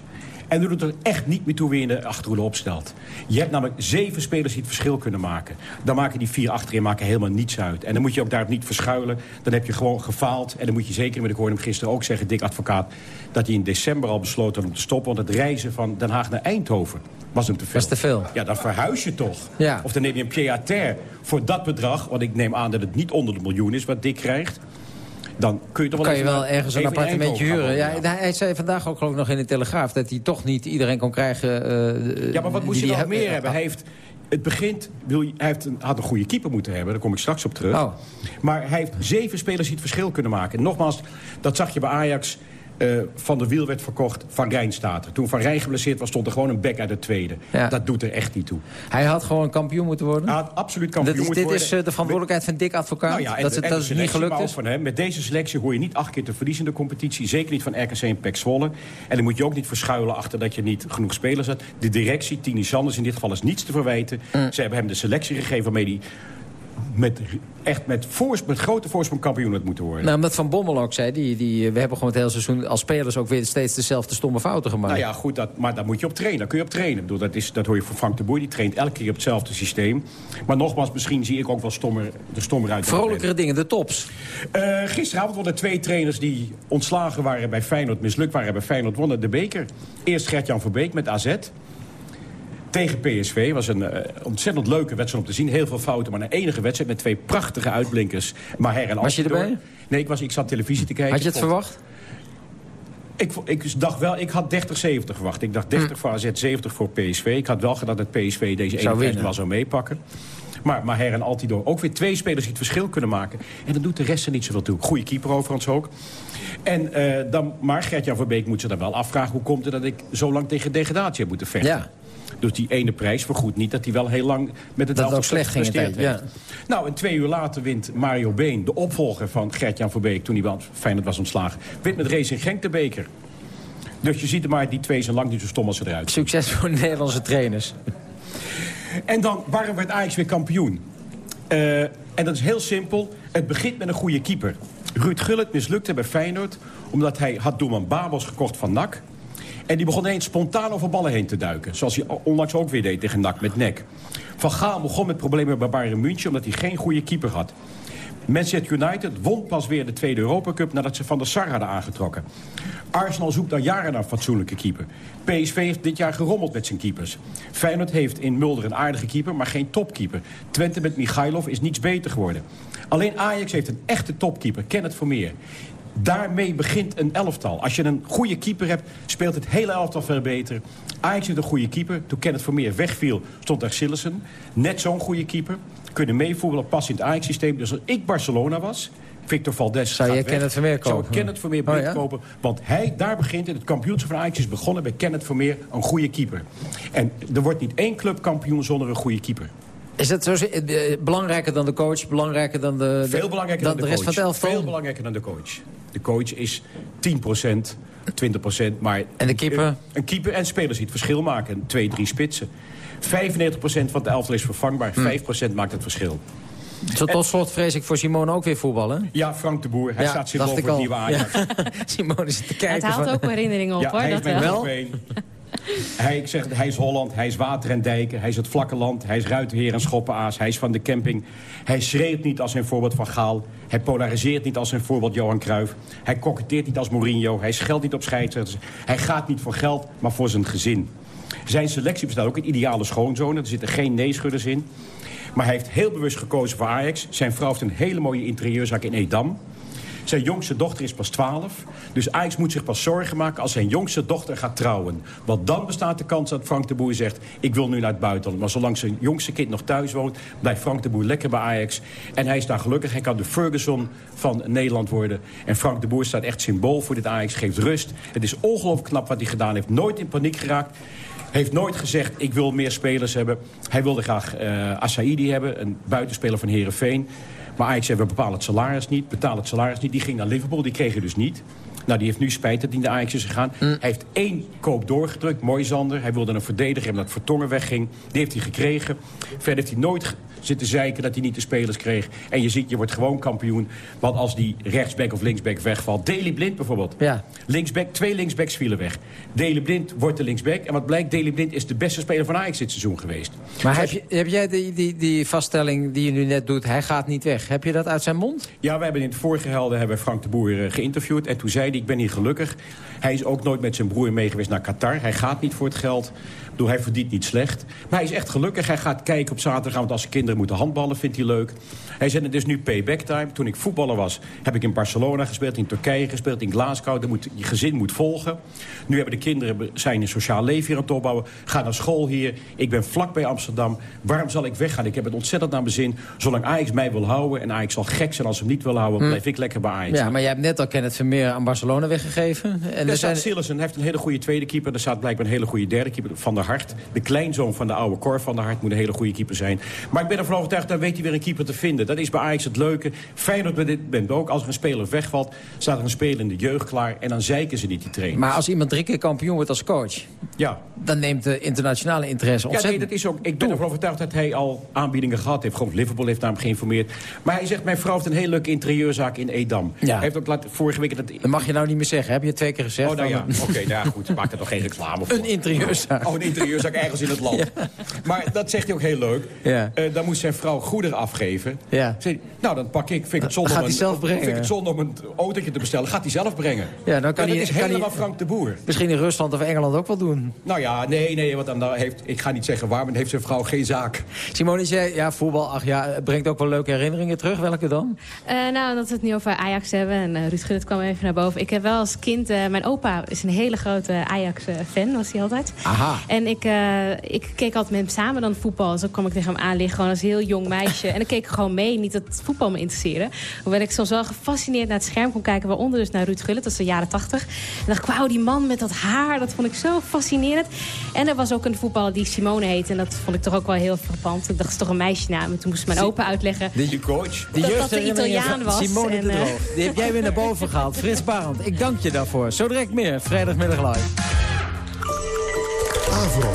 En doet het er echt niet meer toe wie je in de achterhoede opstelt. Je hebt namelijk zeven spelers die het verschil kunnen maken. Dan maken die vier achterin maken helemaal niets uit. En dan moet je ook daar niet verschuilen. Dan heb je gewoon gefaald. En dan moet je zeker, met ik hoorde hem gisteren ook zeggen, Dick Advocaat... dat hij in december al besloten had om te stoppen. Want het reizen van Den Haag naar Eindhoven was hem te veel. Was te veel. Ja, dan verhuis je toch. Ja. Of dan neem je een pied voor dat bedrag... want ik neem aan dat het niet onder de miljoen is wat Dick krijgt... dan kun je toch wel kan je wel ergens een appartementje huren. Ja, Hij zei vandaag ook geloof ik nog in de Telegraaf... dat hij toch niet iedereen kon krijgen... eh, Ja, maar wat moest je nog meer hebben? Hij heeft... Het begint, hij heeft een, had een goede keeper moeten hebben. Daar kom ik straks op terug. Oh. Maar hij heeft zeven spelers die het verschil kunnen maken. En nogmaals, dat zag je bij Ajax. Eh, van der Wiel werd verkocht, Van Rijn staat er. Toen Van Rijn geblesseerd was, stond er gewoon een bek uit de tweede. Ja. Dat doet er echt niet toe. Hij had gewoon kampioen moeten worden? Hij had absoluut kampioen Dit is, moeten dit is worden. eh, de verantwoordelijkheid van Dick Advocaat? Nou ja, en dat de- het, dat de het niet gelukt is? ook Van hem. Met deze selectie hoor je niet acht keer te verliezen in de competitie. Zeker niet van RKC en PEC Zwolle. En dan moet je ook niet verschuilen achter dat je niet genoeg spelers hebt. De directie, Tini Sanders in dit geval, is niets te verwijten. Mm. Ze hebben hem de selectie gegeven waarmee hij met, echt met, voors, met grote voorsprong kampioen had moeten worden. Nou, omdat Van Bommel ook zei, die, die, we hebben gewoon het hele seizoen als spelers ook weer steeds dezelfde stomme fouten gemaakt. Nou ja, goed, dat, maar daar moet je op trainen. Daar kun je op trainen. Ik bedoel, dat, is, dat hoor je van Frank de Boer. Die traint elke keer op hetzelfde systeem. Maar nogmaals, misschien zie ik ook wel stommer, de stommer uit. Vrolijkere dingen, de tops. Eh, gisteravond worden twee trainers die ontslagen waren bij Feyenoord... mislukt waren bij Feyenoord, wonnen de beker. Eerst Gert-Jan Verbeek met AZ. Tegen PSV was een eh, ontzettend leuke wedstrijd om te zien. Heel veel fouten, maar een enige wedstrijd met twee prachtige uitblinkers. Maher en Was je erbij? Nee, ik, was, ik zat televisie te kijken. Had je het vond- verwacht? Ik, ik dacht wel, ik had 30-70 verwacht. Ik dacht 30 voor AZ, 70 voor PSV. Ik had wel gedacht dat PSV deze ene wedstrijd wel zou meepakken. Maar Maher en Altidor, ook weer twee spelers die het verschil kunnen maken. En dan doet de rest er niet zoveel toe. Goede keeper overigens ook. En, eh, dan, maar Gert-Jan Verbeek moet zich dan wel afvragen... hoe komt het dat ik zo lang tegen degradatie heb moeten vechten? Ja. Dus die ene prijs vergoedt niet dat hij wel heel lang met het elftal ook slecht ging tijd. Nou, en twee uur later wint Mario Been, de opvolger van Gert-Jan Verbeek... toen hij wel Feyenoord was ontslagen, wint met Racing Genk de beker. Dus je ziet er maar, die twee zijn lang niet zo stom als ze eruit. Succes voor de Nederlandse trainers. En dan, waarom werd Ajax weer kampioen? Eh, en dat is heel simpel. Het begint met een goede keeper. Ruud Gullit mislukte bij Feyenoord... omdat hij had Doeman Babels gekocht van NAC. En die begon ineens spontaan over ballen heen te duiken. Zoals hij onlangs ook weer deed tegen NAC met nek. Van Gaal begon met problemen bij Bayern München... omdat hij geen goede keeper had. Manchester United won pas weer de tweede Europa Cup... nadat ze Van der Sar hadden aangetrokken. Arsenal zoekt al jaren naar fatsoenlijke keeper. PSV heeft dit jaar gerommeld met zijn keepers. Feyenoord heeft in Mulder een aardige keeper, maar geen topkeeper. Twente met Michailov is niets beter geworden. Alleen Ajax heeft een echte topkeeper, Kenneth Vermeer. Daarmee begint een elftal. Als je een goede keeper hebt, speelt het hele elftal veel beter. Ajax heeft een goede keeper. Toen Kenneth Vermeer wegviel, stond daar Sillessen. Net zo'n goede keeper. Kunnen meevoeren, pas in het Ajax-systeem. Dus als ik Barcelona was, Victor Valdes Zou je Kenneth Vermeer Zou ik kopen? Kenneth Vermeer Oh, ja? kopen. Want hij, daar begint het. Het kampioenschap van Ajax is begonnen bij Kenneth Vermeer, een goede keeper. En er wordt niet één club kampioen zonder een goede keeper. Is dat zo eh, belangrijker dan de coach? Belangrijker dan de, de- Veel belangrijker dan dan, de, de, rest coach. van het elftal? Veel belangrijker dan de coach. De coach is 10% 20% maar... En de keeper? Een, een keeper en spelers die het verschil maken. Twee, drie spitsen. 95% van het elftal is vervangbaar. Hm. 5% maakt het verschil. Zo tot slot vrees ik voor Simone ook weer voetballen. Ja, Frank de Boer. Hij Ja, staat zich over het nieuwe Ajax. Ja. [laughs] Simone zit te kijken. Het haalt van- ook herinneringen op, Ja, hoor. hij Dat wel. [laughs] Hij, ik zeg, hij is Holland, hij is water en dijken, hij is het vlakke land... hij is ruitenheer en schoppenaas, hij is van de camping. Hij schreeuwt niet als zijn voorbeeld Van Gaal. Hij polariseert niet als zijn voorbeeld Johan Cruijff. Hij koketteert niet als Mourinho. Hij scheldt niet op scheidsrechters. Hij gaat niet voor geld, maar voor zijn gezin. Zijn selectie bestaat ook in ideale schoonzonen. Er zitten geen neeschudders in. Maar hij heeft heel bewust gekozen voor Ajax. Zijn vrouw heeft een hele mooie interieurzaak in Edam. Zijn jongste dochter is pas 12. Dus Ajax moet zich pas zorgen maken als zijn jongste dochter gaat trouwen. Want dan bestaat de kans dat Frank de Boer zegt... ik wil nu naar het buitenland. Maar zolang zijn jongste kind nog thuis woont... blijft Frank de Boer lekker bij Ajax. En hij is daar gelukkig. Hij kan de Ferguson van Nederland worden. En Frank de Boer staat echt symbool voor dit Ajax. Geeft rust. Het is ongelooflijk knap wat hij gedaan heeft. Nooit in paniek geraakt heeft nooit gezegd, ik wil meer spelers hebben. Hij wilde graag uh, Asaidi hebben, een buitenspeler van Herenveen. Maar Ajax zei, we bepalen het salaris niet, betalen het salaris niet. Die ging naar Liverpool, die kreeg hij dus niet. Nou, die heeft nu spijt dat hij naar Ajax is gegaan. Hij heeft één koop doorgedrukt, mooi Zander. Hij wilde een verdediger hebben dat Vertongen wegging. Die heeft hij gekregen. Verder heeft hij nooit zitten zeiken dat hij niet de spelers kreeg. En je ziet, je wordt gewoon kampioen. Want als die rechtsback of linksback wegvalt... Deli Blind bijvoorbeeld. Ja. Linksback, twee linksbacks vielen weg. Deli Blind wordt de linksback. En wat blijkt, Deli Blind is de beste speler van Ajax dit seizoen geweest. Maar heb, je, heb jij die, die, die vaststelling die je nu net doet... hij gaat niet weg, heb je dat uit zijn mond? Ja, we hebben in het vorige helden hebben Frank de Boer eh, geïnterviewd. En toen zei hij, ik ben hier gelukkig. Hij is ook nooit met zijn broer mee geweest naar Qatar. Hij gaat niet voor het geld. Doe, hij verdient niet slecht. Maar hij is echt gelukkig. Hij gaat kijken op zaterdag, als zijn kinderen moeten handballen, vindt hij leuk. Hij zei, het is nu payback time. Toen ik voetballer was, heb ik in Barcelona gespeeld, in Turkije gespeeld, in Glasgow. Dan moet, je gezin moet volgen. Nu hebben de kinderen zijn een sociaal leven hier aan het opbouwen. Ga naar school hier. Ik ben vlak bij Amsterdam. Waarom zal ik weggaan? Ik heb het ontzettend naar mijn zin. Zolang Ajax mij wil houden, en Ajax zal gek zijn als ze hem niet wil houden, hm. blijf ik lekker bij Ajax. Ja, maar jij hebt net al Kenneth Vermeer aan Barcelona weggegeven. En er staat. Hij heeft een hele goede tweede keeper. Er staat blijkbaar een hele goede derde keeper, Van der Hart. De kleinzoon van de oude Cor van der Hart moet een hele goede keeper zijn. Maar ik ben ervan overtuigd, dan weet hij weer een keeper te vinden. Dat is bij Ajax het leuke. Feyenoord dit bent ook. Als er een speler wegvalt, staat er een speler in de jeugd klaar. En dan zeiken ze niet, die trainers. Maar als iemand drie keer kampioen wordt als coach... Ja. dan neemt de internationale interesse ontzettend Ja, nee, dat is ook, ik ben ervan overtuigd dat hij al aanbiedingen gehad heeft. Gewoon Liverpool heeft hem geïnformeerd. Maar hij zegt, mijn vrouw heeft een hele leuke interieurzaak in Edam. Ja. Hij heeft ook laat, vorige week... Dat... dat mag je nou niet meer zeggen. Heb je twee keer gezegd? Oh, nou ja. [laughs] Oké, nou goed. Maak er toch geen reclame voor. Een interieurzaak. Oh, een interieurzaak ergens in het land. [laughs] Maar dat zegt hij ook heel leuk. Ja. Uh, dan moest zijn vrouw goederen afgeven. Ja. Zei, nou, dan pak ik. Vind ik het zonde gaat om, hij zelf brengen. Vind ik het zonde om een autootje te bestellen. Gaat hij zelf brengen. Ja, dan kan ja, hij, is kan helemaal hij, Frank de Boer. Misschien in Rusland of Engeland ook wel doen. Nou ja, nee, nee. Want dan heeft, ik ga niet zeggen waar, maar heeft zijn vrouw geen zaak. Simone, jij, ja, voetbal, ach ja, brengt ook wel leuke herinneringen terug. Welke dan? Uh, nou, dat we het nu over Ajax hebben. En uh, Ruud Gullit kwam even naar boven. Ik heb wel als kind... Uh, mijn opa is een hele grote Ajax-fan, was hij altijd. Aha. En ik, ik keek altijd met hem samen dan voetbal. Zo kwam ik tegen hem aan liggen, gewoon als heel jong meisje. en ik keek gewoon mee, niet dat voetbal me interesseerde. Hoewel ik soms wel gefascineerd naar het scherm kon kijken... waaronder dus naar Ruud Gullit, dat is de jaren tachtig. En dacht ik, wauw, die man met dat haar, dat vond ik zo fascinerend. En er was ook een voetballer die Simone heette. En dat vond ik toch ook wel heel frappant. Ik dacht, het is toch een meisjesnaam. En toen moest mijn opa uitleggen... Die coach. Die dat dat de Italiaan was. Simone en, de Droog. Die heb jij weer naar boven gehaald. Frits Barend, ik dank je daarvoor. Zo direct meer, vrijdagmiddag live. Avro.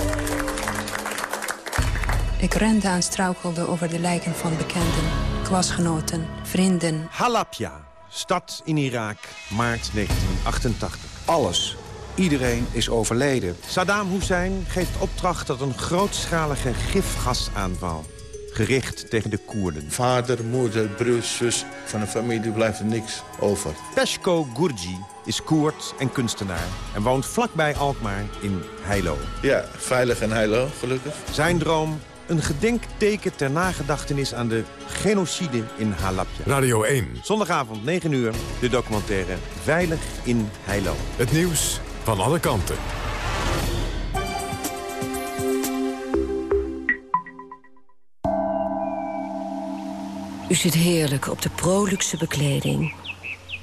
Ik rende en struikelde over de lijken van bekenden, klasgenoten, vrienden. Halabja, stad in Irak, maart 1988. Alles, iedereen is overleden. Saddam Hussein geeft opdracht tot een grootschalige gifgasaanval. Gericht tegen de Koerden. Vader, moeder, broer, zus, van een familie blijft er niks over. Peshko Gurji is Koerd en kunstenaar en woont vlakbij Alkmaar in Heilo. Ja, veilig en Heilo, gelukkig. Zijn droom een gedenkteken ter nagedachtenis aan de genocide in Halabja. Radio 1. Zondagavond 9 uur, de documentaire Veilig in Heilo. Het nieuws van alle kanten. U zit heerlijk op de Proluxe bekleding.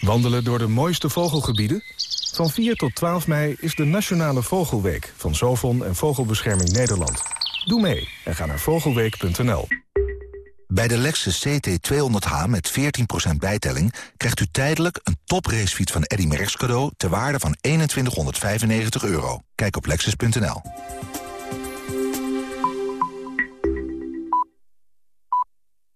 Wandelen door de mooiste vogelgebieden? Van 4 tot 12 mei is de Nationale Vogelweek van Zovon en Vogelbescherming Nederland. Doe mee en ga naar vogelweek.nl. Bij de Lexus CT200H met 14% bijtelling krijgt u tijdelijk een topracefiets van Eddy Merckx cadeau ter waarde van 2195 euro. Kijk op lexus.nl.